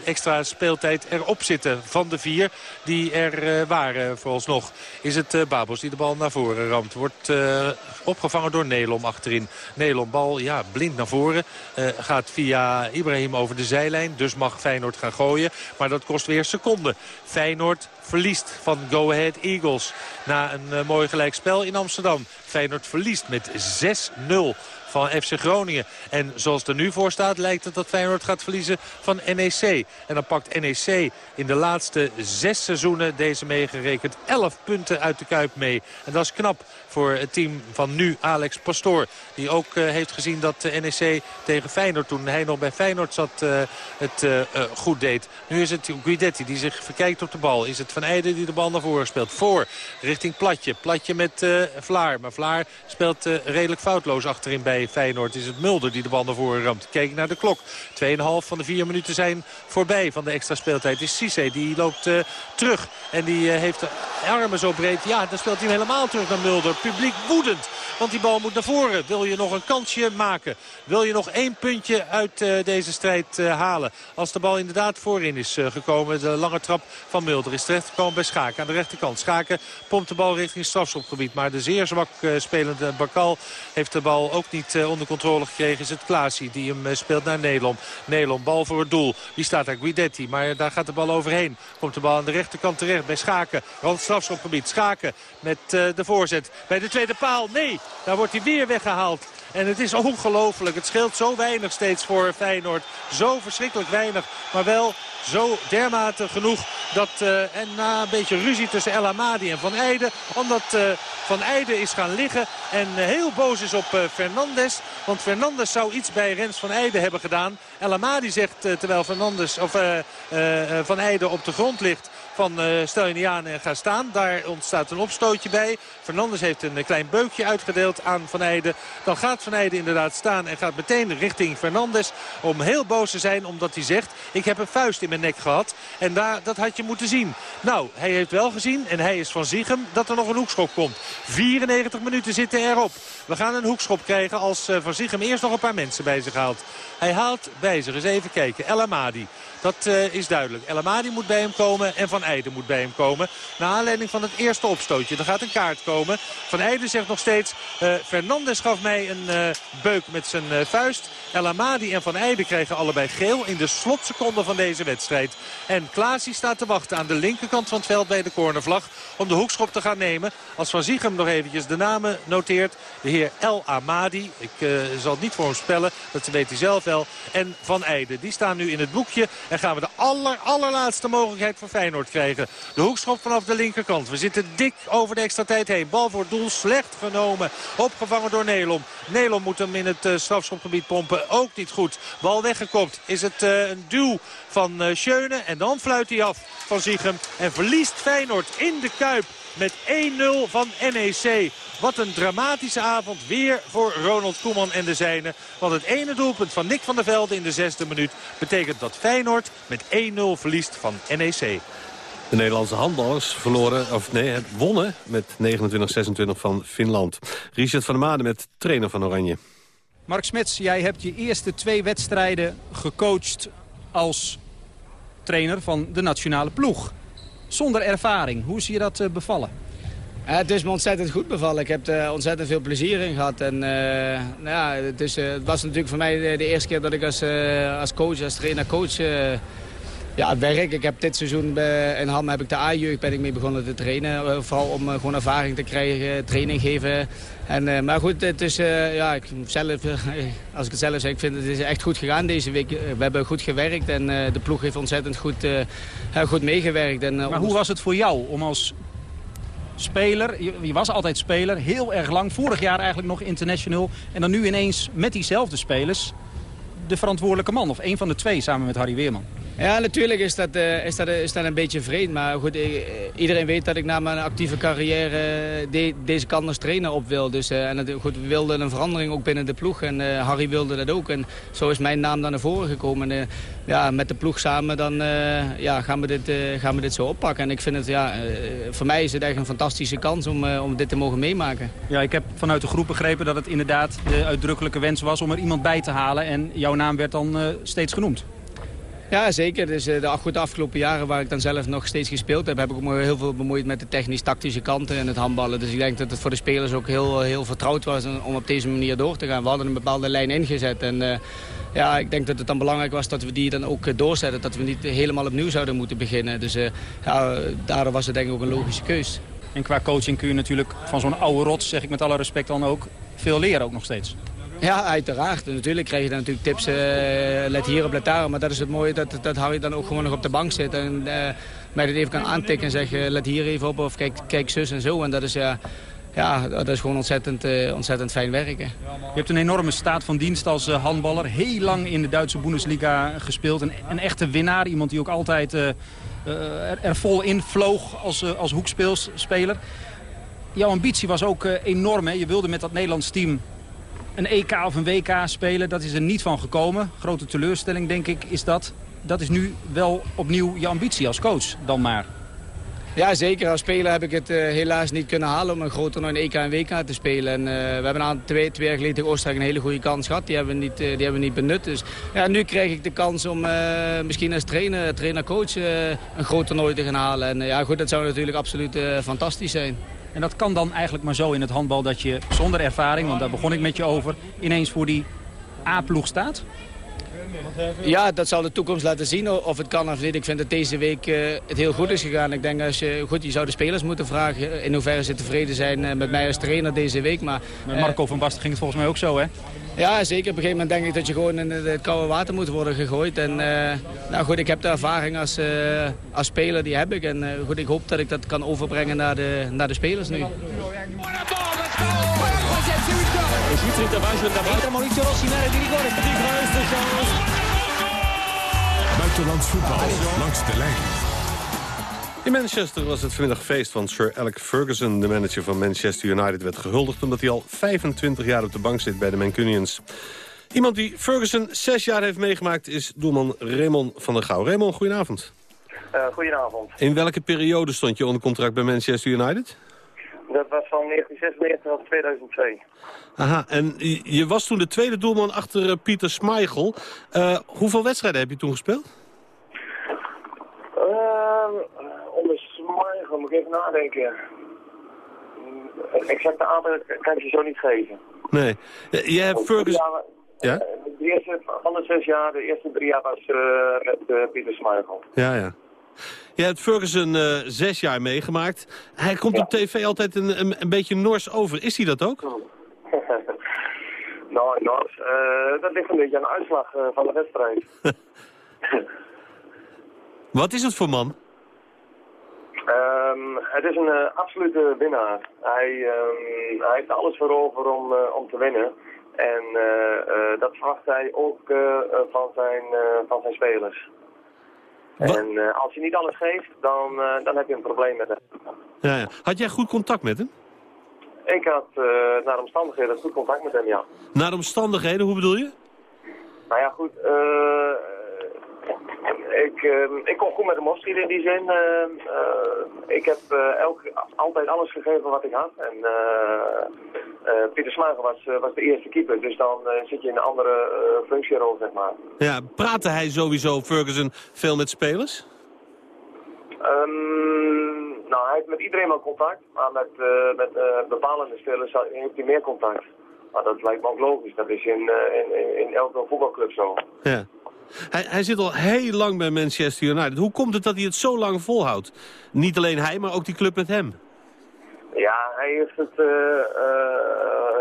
extra speeltijd erop zitten. Van de vier die er uh, waren vooralsnog is het Babos die de bal naar voren ramt. Wordt opgevangen door Nelom achterin. Nelom bal ja, blind naar voren. gaat via Ibrahim over de zijlijn. Dus mag Feyenoord gaan gooien. Maar dat kost weer seconden. Feyenoord verliest van Go Ahead Eagles. Na een mooi gelijkspel in Amsterdam. Feyenoord verliest met 6-0 van FC Groningen. En zoals er nu voor staat lijkt het dat Feyenoord gaat verliezen van NEC. En dan pakt NEC in de laatste zes seizoenen, deze meegerekend, 11 punten uit de Kuip mee. En dat is knap voor het team van nu Alex Pastoor. Die ook uh, heeft gezien dat NEC tegen Feyenoord toen hij nog bij Feyenoord zat uh, het uh, goed deed. Nu is het Guidetti die zich verkijkt op de bal. Is het Van Eijden die de bal naar voren speelt. Voor richting Platje. Platje met Vlaar. Maar Vlaar speelt redelijk foutloos achterin bij Feyenoord. Is het Mulder die de bal naar voren ramt. Kijk naar de klok. 2,5 van de 4 minuten zijn voorbij van de extra speeltijd. Is Cisse die loopt terug. En die heeft de armen zo breed. Ja, dan speelt hij hem helemaal terug naar Mulder publiek woedend. Want die bal moet naar voren. Wil je nog een kansje maken? Wil je nog één puntje uit uh, deze strijd halen? Als de bal inderdaad voorin is gekomen. De lange trap van Mulder is terechtgekomen bij Schaken. Aan de rechterkant. Schaken pompt de bal richting strafschopgebied. Maar de zeer zwak spelende Bakal heeft de bal ook niet onder controle gekregen. Is het Klaasie die hem speelt naar Nelom. Nelom, bal voor het doel. Die staat daar Guidetti. Maar daar gaat de bal overheen. Komt de bal aan de rechterkant terecht bij Schaken. Rand strafschopgebied. Schaken met de voorzet bij de tweede paal. Nee, daar wordt hij weer weggehaald. En het is ongelooflijk. Het scheelt zo weinig steeds voor Feyenoord. Zo verschrikkelijk weinig. Maar wel zo dermate genoeg dat uh, en na een beetje ruzie tussen El Amadi en Van Eijden. Omdat uh, Van Eijden is gaan liggen en heel boos is op Fernandes. Want Fernandes zou iets bij Rens Van Eijden hebben gedaan. El Amadi zegt terwijl Fernandes, of, Van Eijden op de grond ligt van uh, stel je niet aan en ga staan. Daar ontstaat een opstootje bij. Fernandes heeft een klein beukje uitgedeeld aan Van Eijden. Dan gaat Van Eijden inderdaad staan en gaat meteen richting Fernandes. Om heel boos te zijn omdat hij zegt ik heb een vuist in mijn nek gehad. En daar, dat had je moeten zien. Nou, hij heeft wel gezien en hij is van Ziegem dat er nog een hoekschop komt. 94 minuten zitten erop. We gaan een hoekschop krijgen als Van Ziegem eerst nog een paar mensen bij zich haalt. Hij haalt bij zich, eens even kijken, El Amadi. Dat uh, is duidelijk. El Amadi moet bij hem komen en Van Eijden moet bij hem komen. Naar aanleiding van het eerste opstootje. Er gaat een kaart komen. Van Eijden zegt nog steeds... Uh, Fernandes gaf mij een uh, beuk met zijn vuist. El Amadi en Van Eijden krijgen allebei geel in de slotseconde van deze wedstrijd. En Klaasie staat te wachten aan de linkerkant van het veld bij de cornervlag. Om de hoekschop te gaan nemen. Als Van Ziegem nog eventjes de namen noteert. De heer El Amadi. Ik zal het niet voor hem spellen. Dat weet hij zelf wel. En Van Eijden. Die staan nu in het boekje. En gaan we de aller, allerlaatste mogelijkheid voor Feyenoord krijgen. De hoekschop vanaf de linkerkant. We zitten dik over de extra tijd heen. Bal voor doel slecht genomen. Opgevangen door Nelom. Nelom moet hem in het uh, strafschopgebied pompen. Ook niet goed. Bal weggekopt. Is het uh, een duw van uh, Schöne. En dan fluit hij af van Ziegem. En verliest Feyenoord in de Kuip met 1-0 van NEC. Wat een dramatische avond weer voor Ronald Koeman en de zijnen. Want het ene doelpunt van Nick van der Velde in de zesde minuut... betekent dat Feyenoord met 1-0 verliest van NEC. De Nederlandse handballers verloren, of nee, wonnen met 29-26 van Finland. Richard van der Made met trainer van Oranje. Mark Smets, jij hebt je eerste twee wedstrijden gecoacht als trainer van de nationale ploeg. Zonder ervaring, hoe zie je dat bevallen? Ja, het is me ontzettend goed bevallen. Ik heb er ontzettend veel plezier in gehad. En, uh, nou ja, het, is, het, was natuurlijk voor mij de, eerste keer dat ik als, als coach, als trainer-coach ja, werk. Ik heb dit seizoen bij, in Ham heb ik de A-jeugd ben ik mee begonnen te trainen. vooral om gewoon ervaring te krijgen, training geven. En, maar goed, het is, ja, ik zelf, (laughs) als ik het zelf zeg, ik vind het is echt goed gegaan deze week. We hebben goed gewerkt en de ploeg heeft ontzettend goed, goed meegewerkt. En, maar hoe was het voor jou om als speler. Je, was altijd speler, heel erg lang. Vorig jaar eigenlijk nog international. En dan nu ineens met diezelfde spelers de verantwoordelijke man. Of een van de twee samen met Harry Weerman. Ja, natuurlijk is dat, uh, is dat, is dat een beetje vreemd. Maar goed, iedereen weet dat ik na mijn actieve carrière de, deze kant als trainer op wil. Dus, en het, goed, we wilden een verandering ook binnen de ploeg. En Harry wilde dat ook. En zo is mijn naam dan naar voren gekomen. ja, met de ploeg samen dan, ja, gaan, we dit, gaan we dit zo oppakken. En ik vind het, ja, voor mij is het echt een fantastische kans om, om dit te mogen meemaken. Ja, ik heb vanuit de groep begrepen dat het inderdaad de uitdrukkelijke wens was om er iemand bij te halen. En jouw naam werd dan steeds genoemd. Ja, zeker. Dus de, goed, de afgelopen jaren waar ik dan zelf nog steeds gespeeld heb... heb ik me heel veel bemoeid met de technisch-tactische kanten en het handballen. Dus ik denk dat het voor de spelers ook heel, heel vertrouwd was om op deze manier door te gaan. We hadden een bepaalde lijn ingezet. En uh, ja, ik denk dat het dan belangrijk was dat we die dan ook doorzetten. Dat we niet helemaal opnieuw zouden moeten beginnen. Dus uh, ja, daardoor was het denk ik ook een logische keus. En qua coaching kun je natuurlijk van zo'n oude rots, zeg ik met alle respect dan ook, veel leren ook nog steeds. Ja, uiteraard. Natuurlijk krijg je dan natuurlijk tips, uh, let hier op, let daar. Maar dat is het mooie dat, dat Harry dan ook gewoon nog op de bank zit. En uh, mij dat even kan aantikken en zeggen, let hier even op of kijk, kijk zus en zo. En dat is, ja, ja, dat is gewoon ontzettend, uh, ontzettend fijn werken. Je hebt een enorme staat van dienst als handballer. Heel lang in de Duitse Bundesliga gespeeld. Een, een echte winnaar. Iemand die ook altijd er, vol in vloog als, als hoekspeler. Jouw ambitie was ook enorm. Hè? Je wilde met dat Nederlands team een EK of een WK spelen. Dat is er niet van gekomen. Grote teleurstelling, denk ik, is dat. Dat is nu wel opnieuw je ambitie als coach dan maar. Ja, zeker. Als speler heb ik het uh, helaas niet kunnen halen om een groot toernooi EK en WK te spelen. En, uh, we hebben aan twee, twee jaar geleden Oostenrijk een hele goede kans gehad. Die hebben we niet, uh, die hebben we niet benut. Dus ja, nu krijg ik de kans om misschien als trainer, trainer-coach een groot toernooi te gaan halen. En ja, goed, dat zou natuurlijk absoluut fantastisch zijn. En dat kan dan eigenlijk maar zo in het handbal dat je zonder ervaring, want daar begon ik met je over, ineens voor die A-ploeg staat? Ja, dat zal de toekomst laten zien of het kan of niet. Ik vind dat deze week uh, het heel goed is gegaan. Ik denk als je, goed, je zou de spelers moeten vragen in hoeverre ze tevreden zijn uh, met mij als trainer deze week. Maar, met Marco van Basten ging het volgens mij ook zo, hè? Ja, zeker. Op een gegeven moment denk ik dat je gewoon in het koude water moet worden gegooid. En uh, nou goed, ik heb de ervaring als, als speler, die heb ik. En goed, ik hoop dat ik dat kan overbrengen naar de, naar de spelers nu. Buitenlands voetbal langs de lijn. In Manchester was het vanmiddag feest van Sir Alec Ferguson. De manager van Manchester United werd gehuldigd... omdat hij al 25 jaar op de bank zit bij de Mancunians. Iemand die Ferguson zes jaar heeft meegemaakt... is doelman Raymond van der Gouw. Raymond, goedenavond. Uh, goedenavond. In welke periode stond je onder contract bij Manchester United? Dat was van 1996 tot 2002. Aha, en je was toen de tweede doelman achter uh, Pieter Schmeichel. Uh, hoeveel wedstrijden heb je toen gespeeld? Onder Schmeichel, moet ik even nadenken. Het exacte aantal kan ik je zo niet geven. Nee. Je hebt Ferguson... Ja? De eerste van de zes jaar, de eerste drie jaar was met Pieter Schmeichel. Ja, ja. Je hebt Ferguson uh, zes jaar meegemaakt. Hij komt op tv altijd een, een, een, beetje nors over. Is hij dat ook? (laughs) nou, nors. Uh, dat ligt een beetje aan de uitslag uh, van de wedstrijd. (laughs) Wat is het voor man? Um, het is een absolute winnaar. Hij, um, hij heeft alles voor over om, om te winnen. En dat verwacht hij ook van, zijn, van zijn spelers. En als je niet alles geeft, dan, dan heb je een probleem met hem. Ja, ja. Had jij goed contact met hem? Ik had naar omstandigheden goed contact met hem, ja. Naar omstandigheden, hoe bedoel je? Nou ja, goed. Ik, ik kon goed met hem opschieten in die zin. ik heb elk, altijd alles gegeven wat ik had. En Pieter Smager was, was de eerste keeper, dus dan zit je in een andere functierol, zeg maar. Ja, praatte hij sowieso, Ferguson, veel met spelers? Um, nou, hij heeft met iedereen wel contact, maar met, uh, met uh, bepalende spelers heeft hij meer contact. Maar dat lijkt me ook logisch, dat is in, uh, in, in elke voetbalclub zo. Ja. Hij, hij zit al heel lang bij Manchester United. Hoe komt het dat hij het zo lang volhoudt? Niet alleen hij, maar ook die club met hem. Ja, hij heeft het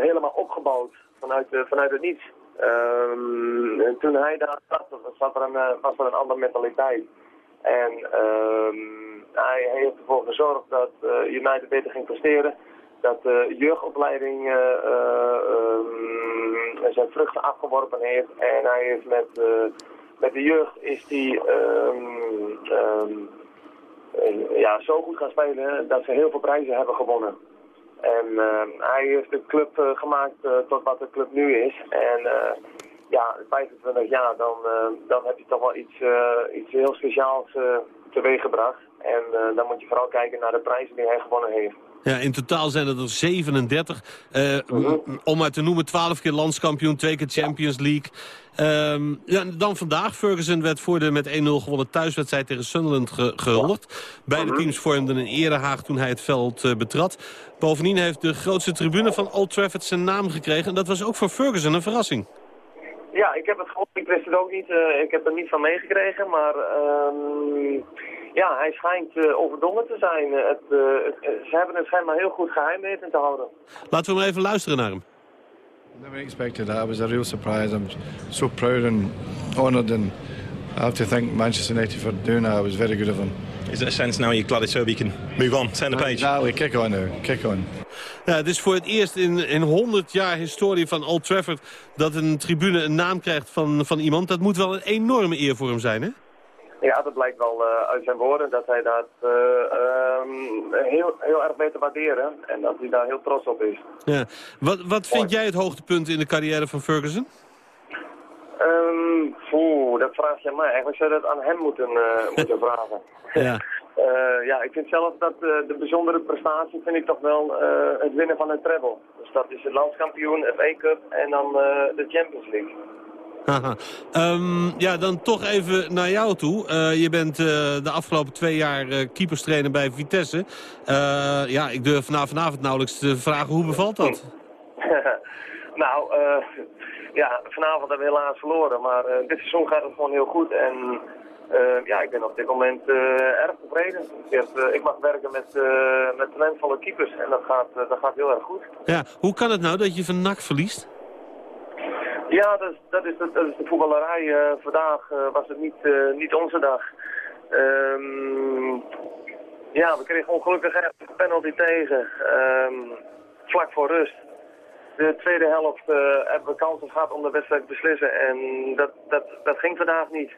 helemaal opgebouwd vanuit, vanuit het niets. Um, toen hij daar zat, was er een, was er een andere mentaliteit. En um, hij heeft ervoor gezorgd dat United beter ging presteren. Dat de jeugdopleiding um, zijn vruchten afgeworpen heeft. En hij heeft met, met de jeugd is hij um, ja, zo goed gaan spelen dat ze heel veel prijzen hebben gewonnen. En hij heeft de club gemaakt tot wat de club nu is. En ja, 25 jaar, dan, dan heb je toch wel iets, iets heel speciaals teweeggebracht. En dan moet je vooral kijken naar de prijzen die hij gewonnen heeft. Ja, in totaal zijn het er 37. -huh. Om maar te noemen, 12 keer landskampioen, twee keer Champions League. Um, ja, dan vandaag, Ferguson werd voor de met 1-0 gewonnen thuiswedstrijd tegen Sunderland ge gehuldigd. Beide -huh. teams vormden een erehaag toen hij het veld betrad. Bovendien heeft de grootste tribune van Old Trafford zijn naam gekregen. En dat was ook voor Ferguson een verrassing. Ja, ik heb het gehoord. Ik wist het ook niet. Uh, ik heb er niet van meegekregen. Maar um, ja, hij schijnt uh, overdongen te zijn. Het, uh, het, ze hebben het schijnbaar heel goed geheim weten te houden. Laten we maar even luisteren naar hem. Never expected that. It was a real surprise. I'm so proud and honoured and I have to thank Manchester United for doing that. It was very good of them. Is it a sense now you're glad it's over, you can move on, turn the page? Exactly, kick on now, kick on. Ja, het is voor het eerst in, in 100 jaar historie van Old Trafford... dat een tribune een naam krijgt van, van iemand. Dat moet wel een enorme eer voor hem zijn, hè? Ja, dat blijkt wel uh, uit zijn woorden. Dat hij dat uh, um, heel, heel erg weet te waarderen. En dat hij daar heel trots op is. Ja. Wat, wat vind jij het hoogtepunt in de carrière van Ferguson? Um, poeh, dat vraag je mij. Eigenlijk zou je dat aan hem moeten, uh, (laughs) moeten vragen. Ja. Uh, (laughs) ja, ik vind zelf dat uh, de bijzondere prestatie vind ik toch wel het winnen van een treble. Dus dat is het landskampioen, FA Cup en dan de Champions League. Haha. (laughs) Um, ja, dan toch even naar jou toe. je bent de afgelopen twee jaar keeperstrainer bij Vitesse. ja, ik durf na vanavond nauwelijks te vragen hoe bevalt dat? (laughs) nou, ja, vanavond hebben we helaas verloren. Maar dit seizoen gaat het gewoon heel goed en... Uh, ja, ik ben op dit moment uh, erg tevreden. Uh, ik mag werken met, met talentvolle keepers en dat gaat, dat gaat heel erg goed. Ja, hoe kan het nou dat je van NAC verliest? Ja, dat is, dat is, dat is de voetballerij. vandaag was het niet, niet onze dag. Um, ja, we kregen ongelukkig een penalty tegen, um, vlak voor rust. De tweede helft hebben we kansen gehad om de wedstrijd te beslissen en dat, dat, dat ging vandaag niet.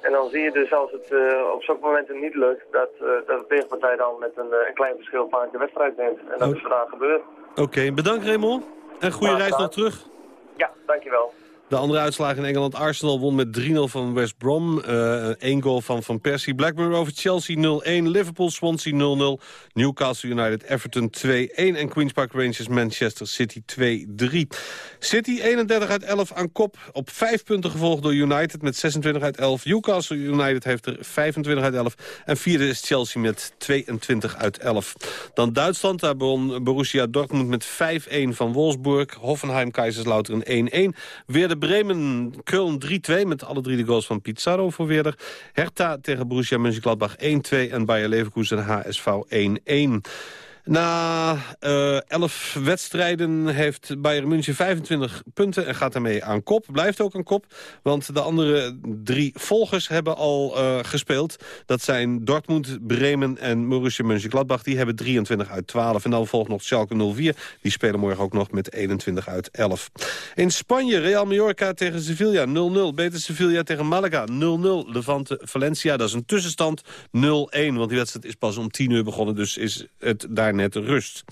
En dan zie je dus als het op zo'n momenten niet lukt, dat, dat de tegenpartij dan met een, een klein verschil vaak de wedstrijd neemt. En dat is vandaag gebeurd. Oké, bedankt Raymond. En goede reis nog terug. Ja, dankjewel. De andere uitslagen in Engeland. Arsenal won met 3-0 van West Brom. Uh, goal van Van Persie. Blackburn over Chelsea 0-1. Liverpool Swansea 0-0. Newcastle United Everton 2-1. En Queen's Park Rangers Manchester City 2-3. City 31 uit 11 aan kop. Op 5 punten gevolgd door United met 26 uit 11. Newcastle United heeft er 25 uit 11. En vierde is Chelsea met 22 uit 11. Dan Duitsland. Daar begon Borussia Dortmund met 5-1 van Wolfsburg. Hoffenheim Kaiserslautern 1-1. Weer de Bremen, Köln 3-2 met alle drie de goals van Pizarro voor Weerder. Hertha tegen Borussia Mönchengladbach 1-2 en Bayer Leverkusen HSV 1-1. Na uh, 11 wedstrijden heeft Bayern München 25 punten en gaat daarmee aan kop. Blijft ook aan kop, want de andere drie volgers hebben al uh, gespeeld. Dat zijn Dortmund, Bremen en Borussia Mönchengladbach. Die hebben 23 uit 12. En dan volgt nog Schalke 04. Die spelen morgen ook nog met 21 uit 11. In Spanje, Real Mallorca tegen Sevilla 0-0. Beter Sevilla tegen Malaga 0-0. Levante Valencia, dat is een tussenstand 0-1. Want die wedstrijd is pas om 10 uur begonnen, dus is het daar net rust.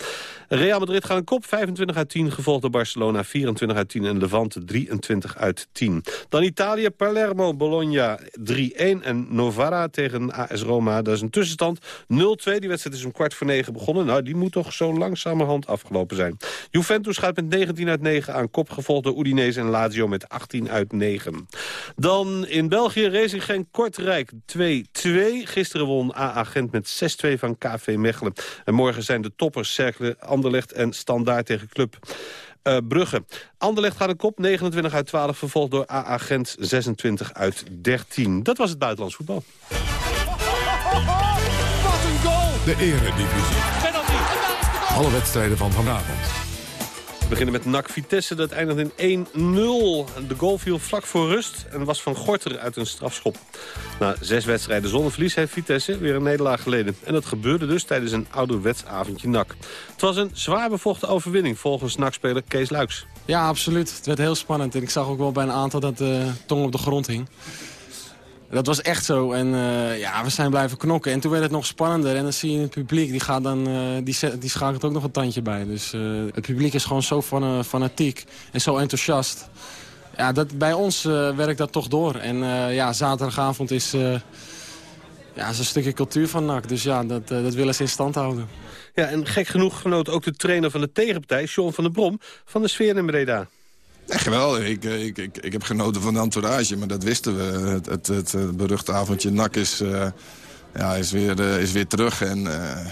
Real Madrid gaat een kop, 25 uit 10, gevolgd door Barcelona 24 uit 10 en Levante 23 uit 10. Dan Italië, Palermo, Bologna 3-1 en Novara tegen AS Roma. Dat is een tussenstand 0-2. Die wedstrijd is om kwart voor negen begonnen. Nou, die moet toch zo langzamerhand afgelopen zijn. Juventus gaat met 19 uit 9 aan kop, gevolgd door Udinese en Lazio met 18 uit 9. Dan in België, Racing Genk Kortrijk 2-2. Gisteren won AA Gent met 6-2 van KV Mechelen. En morgen zijn de toppers Cercle, Anderlecht en Standaard tegen Club uh, Brugge. Anderlecht gaat een kop, 29 uit 12, vervolgd door AA Gent 26 uit 13. Dat was het buitenlands voetbal. Wat een goal! De eredivisie. Penalty. Alle wedstrijden van vanavond. Beginnen met NAC Vitesse, dat eindigt in 1-0. De goal viel vlak voor rust en was van Gorter uit een strafschop. Na zes wedstrijden zonder verlies heeft Vitesse weer een nederlaag geleden. En dat gebeurde dus tijdens een ouderwets avondje NAC. Het was een zwaar bevochten overwinning volgens NAC-speler Kees Luiks. Ja, absoluut. Het werd heel spannend en ik zag ook wel bij een aantal dat de tong op de grond hing. Dat was echt zo. En uh, ja, we zijn blijven knokken. En toen werd het nog spannender. En dan zie je het publiek, die, gaat dan, uh, die, die schakelt ook nog een tandje bij. Dus uh, het publiek is gewoon zo fan fanatiek en zo enthousiast. Ja, dat, bij ons werkt dat toch door. En ja, zaterdagavond is, ja, is een stukje cultuur van NAC. Dus ja, dat, dat willen ze in stand houden. Ja, en gek genoeg genoot ook de trainer van de tegenpartij, Sean van der Brom, van de sfeer in Breda. Echt geweldig. Ik, ik, ik, ik heb genoten van de entourage, maar dat wisten we. Het, het, het beruchte avondje NAC is, uh, ja, is, weer, is weer terug. En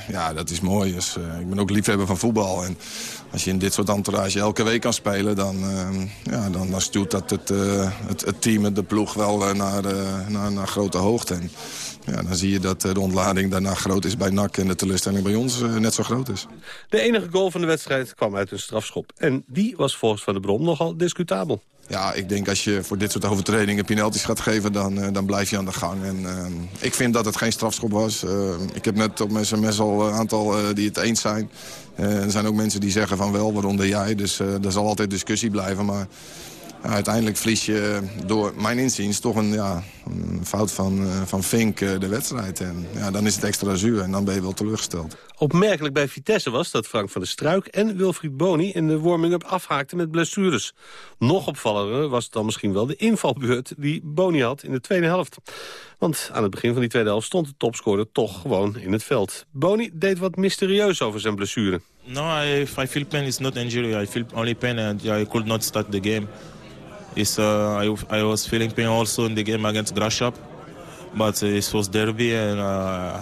ja, dat is mooi. Dus, ik ben ook liefhebber van voetbal. En als je in dit soort entourage elke week kan spelen... dan, ja, dan, stuurt dat het, het, het team, de ploeg wel naar, naar, naar grote hoogte. En, ja, dan zie je dat de ontlading daarna groot is bij NAC... en de teleurstelling bij ons net zo groot is. De enige goal van de wedstrijd kwam uit een strafschop. En die was volgens Van der Bron nogal discutabel. Ja, ik denk als je voor dit soort overtredingen penalties gaat geven... dan, uh, dan blijf je aan de gang. En, uh, ik vind dat het geen strafschop was. Uh, ik heb net op mijn sms al een aantal die het eens zijn. er zijn ook mensen die zeggen van wel, waaronder jij. Dus er zal altijd discussie blijven. Maar uiteindelijk verlies je door mijn inziens toch een, ja, een fout van, van Fink de wedstrijd. En ja, dan is het extra zuur en dan ben je wel teleurgesteld. Opmerkelijk bij Vitesse was dat Frank van der Struik en Wilfried Boni... in de warming-up afhaakten met blessures. Nog opvallender was dan misschien wel de invalbeurt die Boni had in de tweede helft. Want aan het begin van die tweede helft stond de topscorer toch gewoon in het veld. Boni deed wat mysterieus over zijn blessure. No, I, I feel pain is not injury. I feel only pain and I could not start the game. It's, uh, I, I was feeling pain also in the game against Grashap. But it was derby and uh,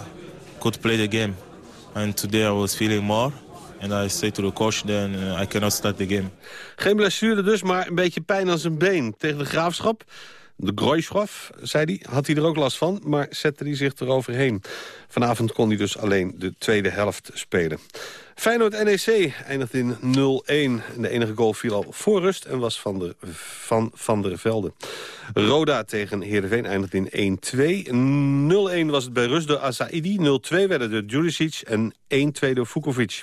could play the game. And today I was feeling more. And I say to the coach, then uh, I cannot start the game. Geen blessure dus, maar een beetje pijn aan zijn been. Tegen de Graafschap, de Groischoff, zei hij, had hij er ook last van. Maar zette hij zich eroverheen. Vanavond kon hij dus alleen de tweede helft spelen. Feyenoord-NEC eindigt in 0-1. De enige goal viel al voor rust en was van, de, van Van der Velde. Roda tegen Heerenveen eindigt in 1-2. 0-1 was het bij rust door Asaidi. 0-2 werden door Juricic en 1-2 door Vukovic.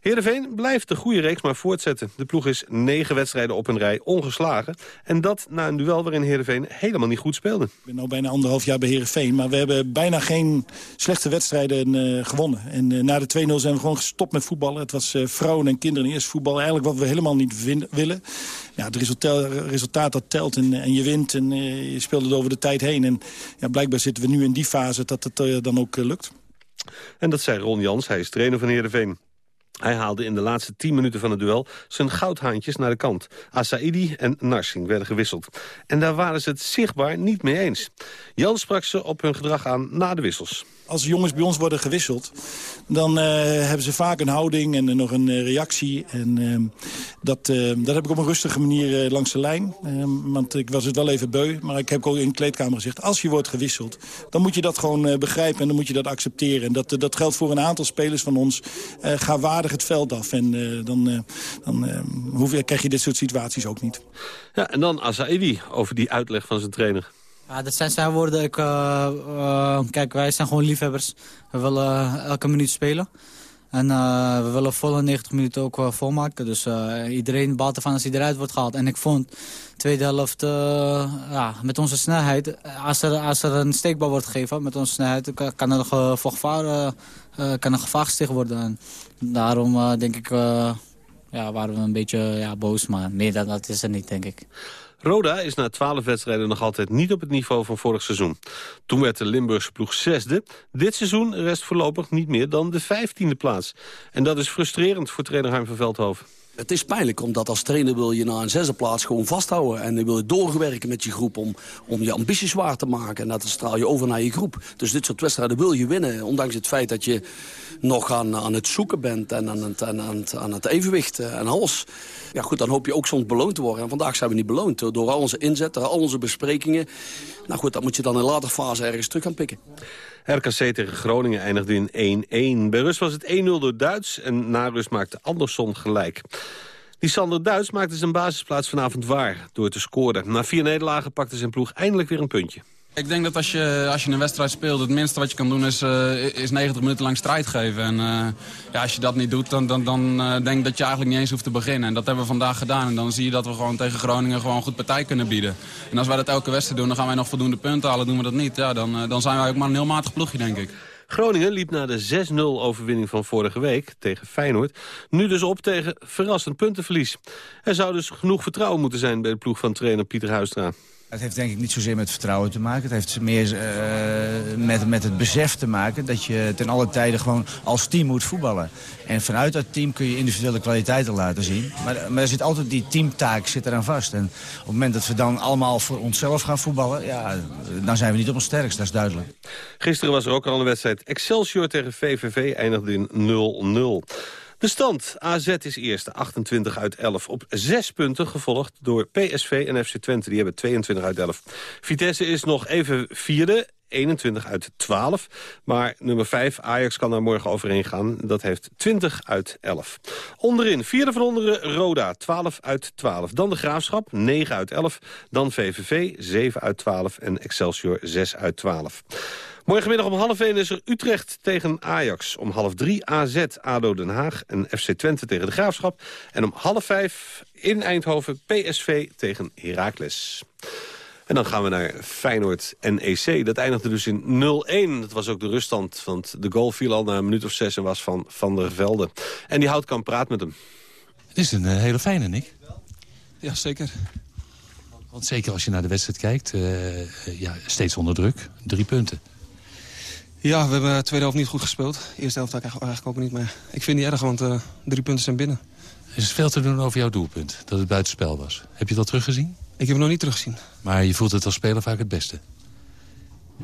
Heerenveen blijft de goede reeks maar voortzetten. De ploeg is negen wedstrijden op een rij ongeslagen. En dat na een duel waarin Heerenveen helemaal niet goed speelde. Ik ben nu bijna anderhalf jaar bij Heerenveen. Maar we hebben bijna geen slechte wedstrijden uh, gewonnen. En uh, na de 2-0 zijn we gewoon gestopt met voetballen. Het was uh, vrouwen en kinderen eerst voetbal. Eigenlijk wat we helemaal niet willen. Ja, het resultaat, resultaat dat telt en, en je wint. En je speelt het over de tijd heen. En ja, blijkbaar zitten we nu in die fase dat het dan ook lukt. En dat zei Ron Jans, hij is trainer van Heerenveen. Hij haalde in de laatste 10 minuten van het duel zijn goudhaantjes naar de kant. Asaidi en Narsing werden gewisseld. En daar waren ze het zichtbaar niet mee eens. Jan sprak ze op hun gedrag aan na de wissels als jongens bij ons worden gewisseld... dan uh, hebben ze vaak een houding en nog een uh, reactie. En ehm, dat, dat heb ik op een rustige manier langs de lijn. Ehm, want ik was het wel even beu. Maar ik heb ook in de kleedkamer gezegd... als je wordt gewisseld, dan moet je dat gewoon begrijpen... en dan moet je dat accepteren. En dat, dat geldt voor een aantal spelers van ons. ga waardig het veld af. En dan, dan krijg je dit soort situaties ook niet. Ja, en dan Asaidi over die uitleg van zijn trainer. Ja, dat zijn zijn woorden. Ik, uh, uh, kijk, wij zijn gewoon liefhebbers. We willen elke minuut spelen. En we willen volle 90 minuten ook volmaken. Dus iedereen baat ervan als hij eruit wordt gehaald. En ik vond tweede helft ja, met onze snelheid... Als er, als er een steekbal wordt gegeven met onze snelheid... kan er, gevaar, kan er gevaar gesticht worden. En daarom denk ik... ja, waren we een beetje ja, boos, maar meer dan dat is er niet, denk ik. Roda is na twaalf wedstrijden nog altijd niet op het niveau van vorig seizoen. Toen werd de Limburgse ploeg zesde. Dit seizoen rest voorlopig niet meer dan de vijftiende plaats. En dat is frustrerend voor trainer Harm van Veldhoven. Het is pijnlijk, omdat als trainer wil je na een zesde plaats gewoon vasthouden. En dan wil je doorwerken met je groep om, om je ambities waar te maken. En dat straal je over naar je groep. Dus dit soort wedstrijden wil je winnen. Ondanks het feit dat je nog aan, aan het zoeken bent en aan het, aan, het, aan het evenwicht en alles. Ja goed, dan hoop je ook soms beloond te worden. En vandaag zijn we niet beloond door al onze inzet, door al onze besprekingen. Nou goed, dat moet je dan in later fase ergens terug gaan pikken. RKC tegen Groningen eindigde in 1-1. Bij rust was het 1-0 door Duits en na rust maakte Andersson gelijk. Die Sander Duits maakte zijn basisplaats vanavond waar door te scoren. Na vier nederlagen pakte zijn ploeg eindelijk weer een puntje. Ik denk dat als je, als je een wedstrijd speelt, het minste wat je kan doen is, uh, is 90 minuten lang strijd geven. En uh, ja, als je dat niet doet, dan, dan, dan uh, denk ik dat je eigenlijk niet eens hoeft te beginnen. En dat hebben we vandaag gedaan. En dan zie je dat we gewoon tegen Groningen gewoon goed partij kunnen bieden. En als wij dat elke wedstrijd doen, dan gaan wij nog voldoende punten halen. Doen we dat niet, ja, dan, dan zijn wij ook maar een heel matig ploegje, denk ik. Groningen liep na de 6-0 overwinning van vorige week tegen Feyenoord... nu dus op tegen verrassend puntenverlies. Er zou dus genoeg vertrouwen moeten zijn bij de ploeg van trainer Pieter Huistra. Het heeft denk ik niet zozeer met vertrouwen te maken. Het heeft meer uh, met, met het besef te maken dat je ten alle tijden gewoon als team moet voetballen. En vanuit dat team kun je individuele kwaliteiten laten zien. Maar, maar er zit altijd die teamtaak zit eraan vast. En op het moment dat we dan allemaal voor onszelf gaan voetballen... Ja, dan zijn we niet op ons sterkst, dat is duidelijk. Gisteren was er ook al een wedstrijd. Excelsior tegen VVV eindigde in 0-0. De stand. AZ is eerste, 28 uit 11. Op 6 punten, gevolgd door PSV en FC Twente. Die hebben 22 uit 11. Vitesse is nog even vierde, 21 uit 12. Maar nummer 5, Ajax, kan daar morgen overheen gaan. Dat heeft 20 uit 11. Onderin, vierde van onderen, Roda, 12 uit 12. Dan de Graafschap, 9 uit 11. Dan VVV, 7 uit 12. En Excelsior, 6 uit 12. Morgenmiddag om half 1 is er Utrecht tegen Ajax. Om half 3 AZ, ADO Den Haag en FC Twente tegen de Graafschap. En om half 5 in Eindhoven PSV tegen Heracles. En dan gaan we naar Feyenoord NEC. Dat eindigde dus in 0-1. Dat was ook de ruststand, want de goal viel al na een minuut of zes... en was van Van der Velde. En die houdt kan praat met hem. Het is een uh, hele fijne, Nick. Ja, zeker. Want zeker als je naar de wedstrijd kijkt, uh, ja, steeds onder druk. Drie punten. Ja, we hebben de tweede helft niet goed gespeeld. De eerste helft eigenlijk ook niet. Maar ik vind het niet erg, want uh, drie punten zijn binnen. Er is veel te doen over jouw doelpunt, dat het buitenspel was. Heb je dat teruggezien? Ik heb het nog niet teruggezien. Maar je voelt het als speler vaak het beste?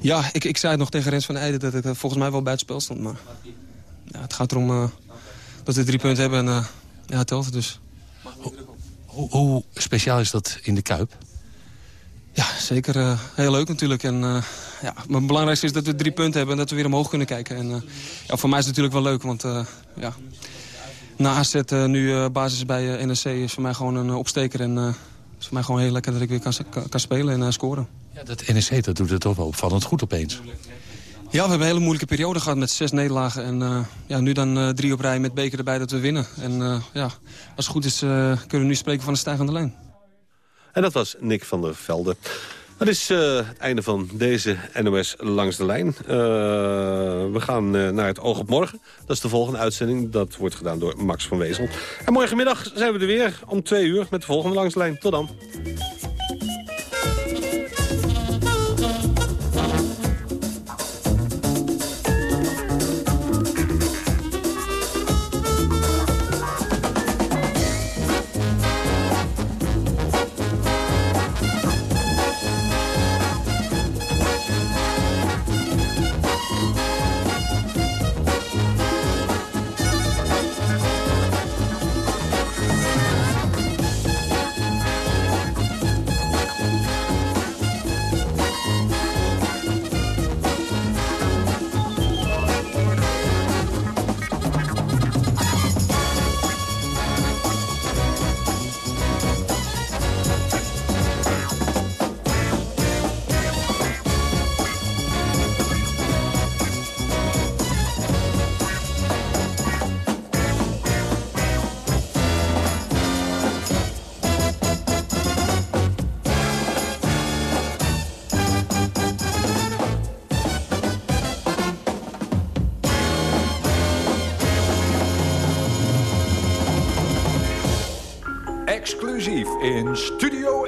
Ja, ik, ik zei het nog tegen Rens van Eijden dat het uh, volgens mij wel buitenspel stond. Maar ja, het gaat erom uh, dat we drie punten hebben en ja, het telt dus. Hoe, hoe, speciaal is dat in de Kuip? Ja, zeker heel leuk natuurlijk. En ja, maar het belangrijkste is dat we drie punten hebben en dat we weer omhoog kunnen kijken. En uh, ja, voor mij is het natuurlijk wel leuk, want ja, na AZ nu basis bij NEC is voor mij gewoon een opsteker. En het is voor mij gewoon heel lekker dat ik weer kan, kan spelen en scoren. Ja, dat NEC dat doet het toch wel opvallend goed opeens. Ja, we hebben een hele moeilijke periode gehad met zes nederlagen. En ja, nu dan drie op rij met beker erbij dat we winnen. En ja, als het goed is kunnen we nu spreken van een stijgende lijn. En dat was Nick van der Velde. Dat is uh, het einde van deze NOS Langs de Lijn. Uh, we gaan uh, naar het Oog op Morgen. Dat is de volgende uitzending. Dat wordt gedaan door Max van Wezel. En morgenmiddag zijn we er weer om twee uur met de volgende Langs de Lijn. Tot dan.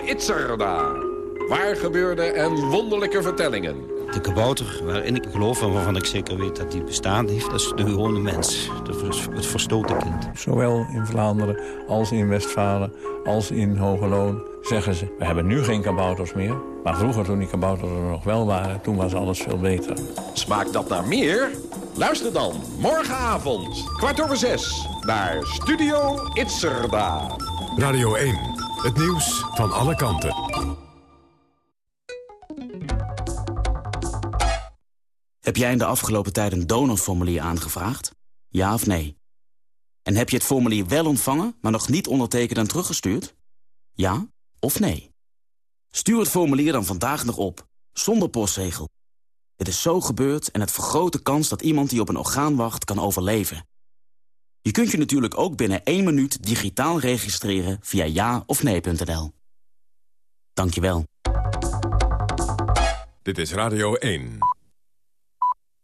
Itzerda. Waar gebeurde en wonderlijke vertellingen. De kabouter waarin ik geloof en waarvan ik zeker weet dat die bestaan heeft... dat is de gewone mens, het verstoten kind. Zowel in Vlaanderen als in Westfalen als in Hogeloon zeggen ze... we hebben nu geen kabouters meer, maar vroeger toen die kabouters er nog wel waren... toen was alles veel beter. Smaakt dat naar meer? Luister dan morgenavond, kwart over zes, naar Studio Itzerda. Radio 1, het nieuws van alle kanten. Heb jij in de afgelopen tijd een donorformulier aangevraagd? Ja of nee? En heb je het formulier wel ontvangen, maar nog niet ondertekend en teruggestuurd? Ja of nee? Stuur het formulier dan vandaag nog op, zonder postzegel. Het is zo gebeurd en het vergroot de kans dat iemand die op een orgaan wacht kan overleven. Je kunt je natuurlijk ook binnen één minuut digitaal registreren via ja of nee.nl. Dankjewel. Dit is Radio 1.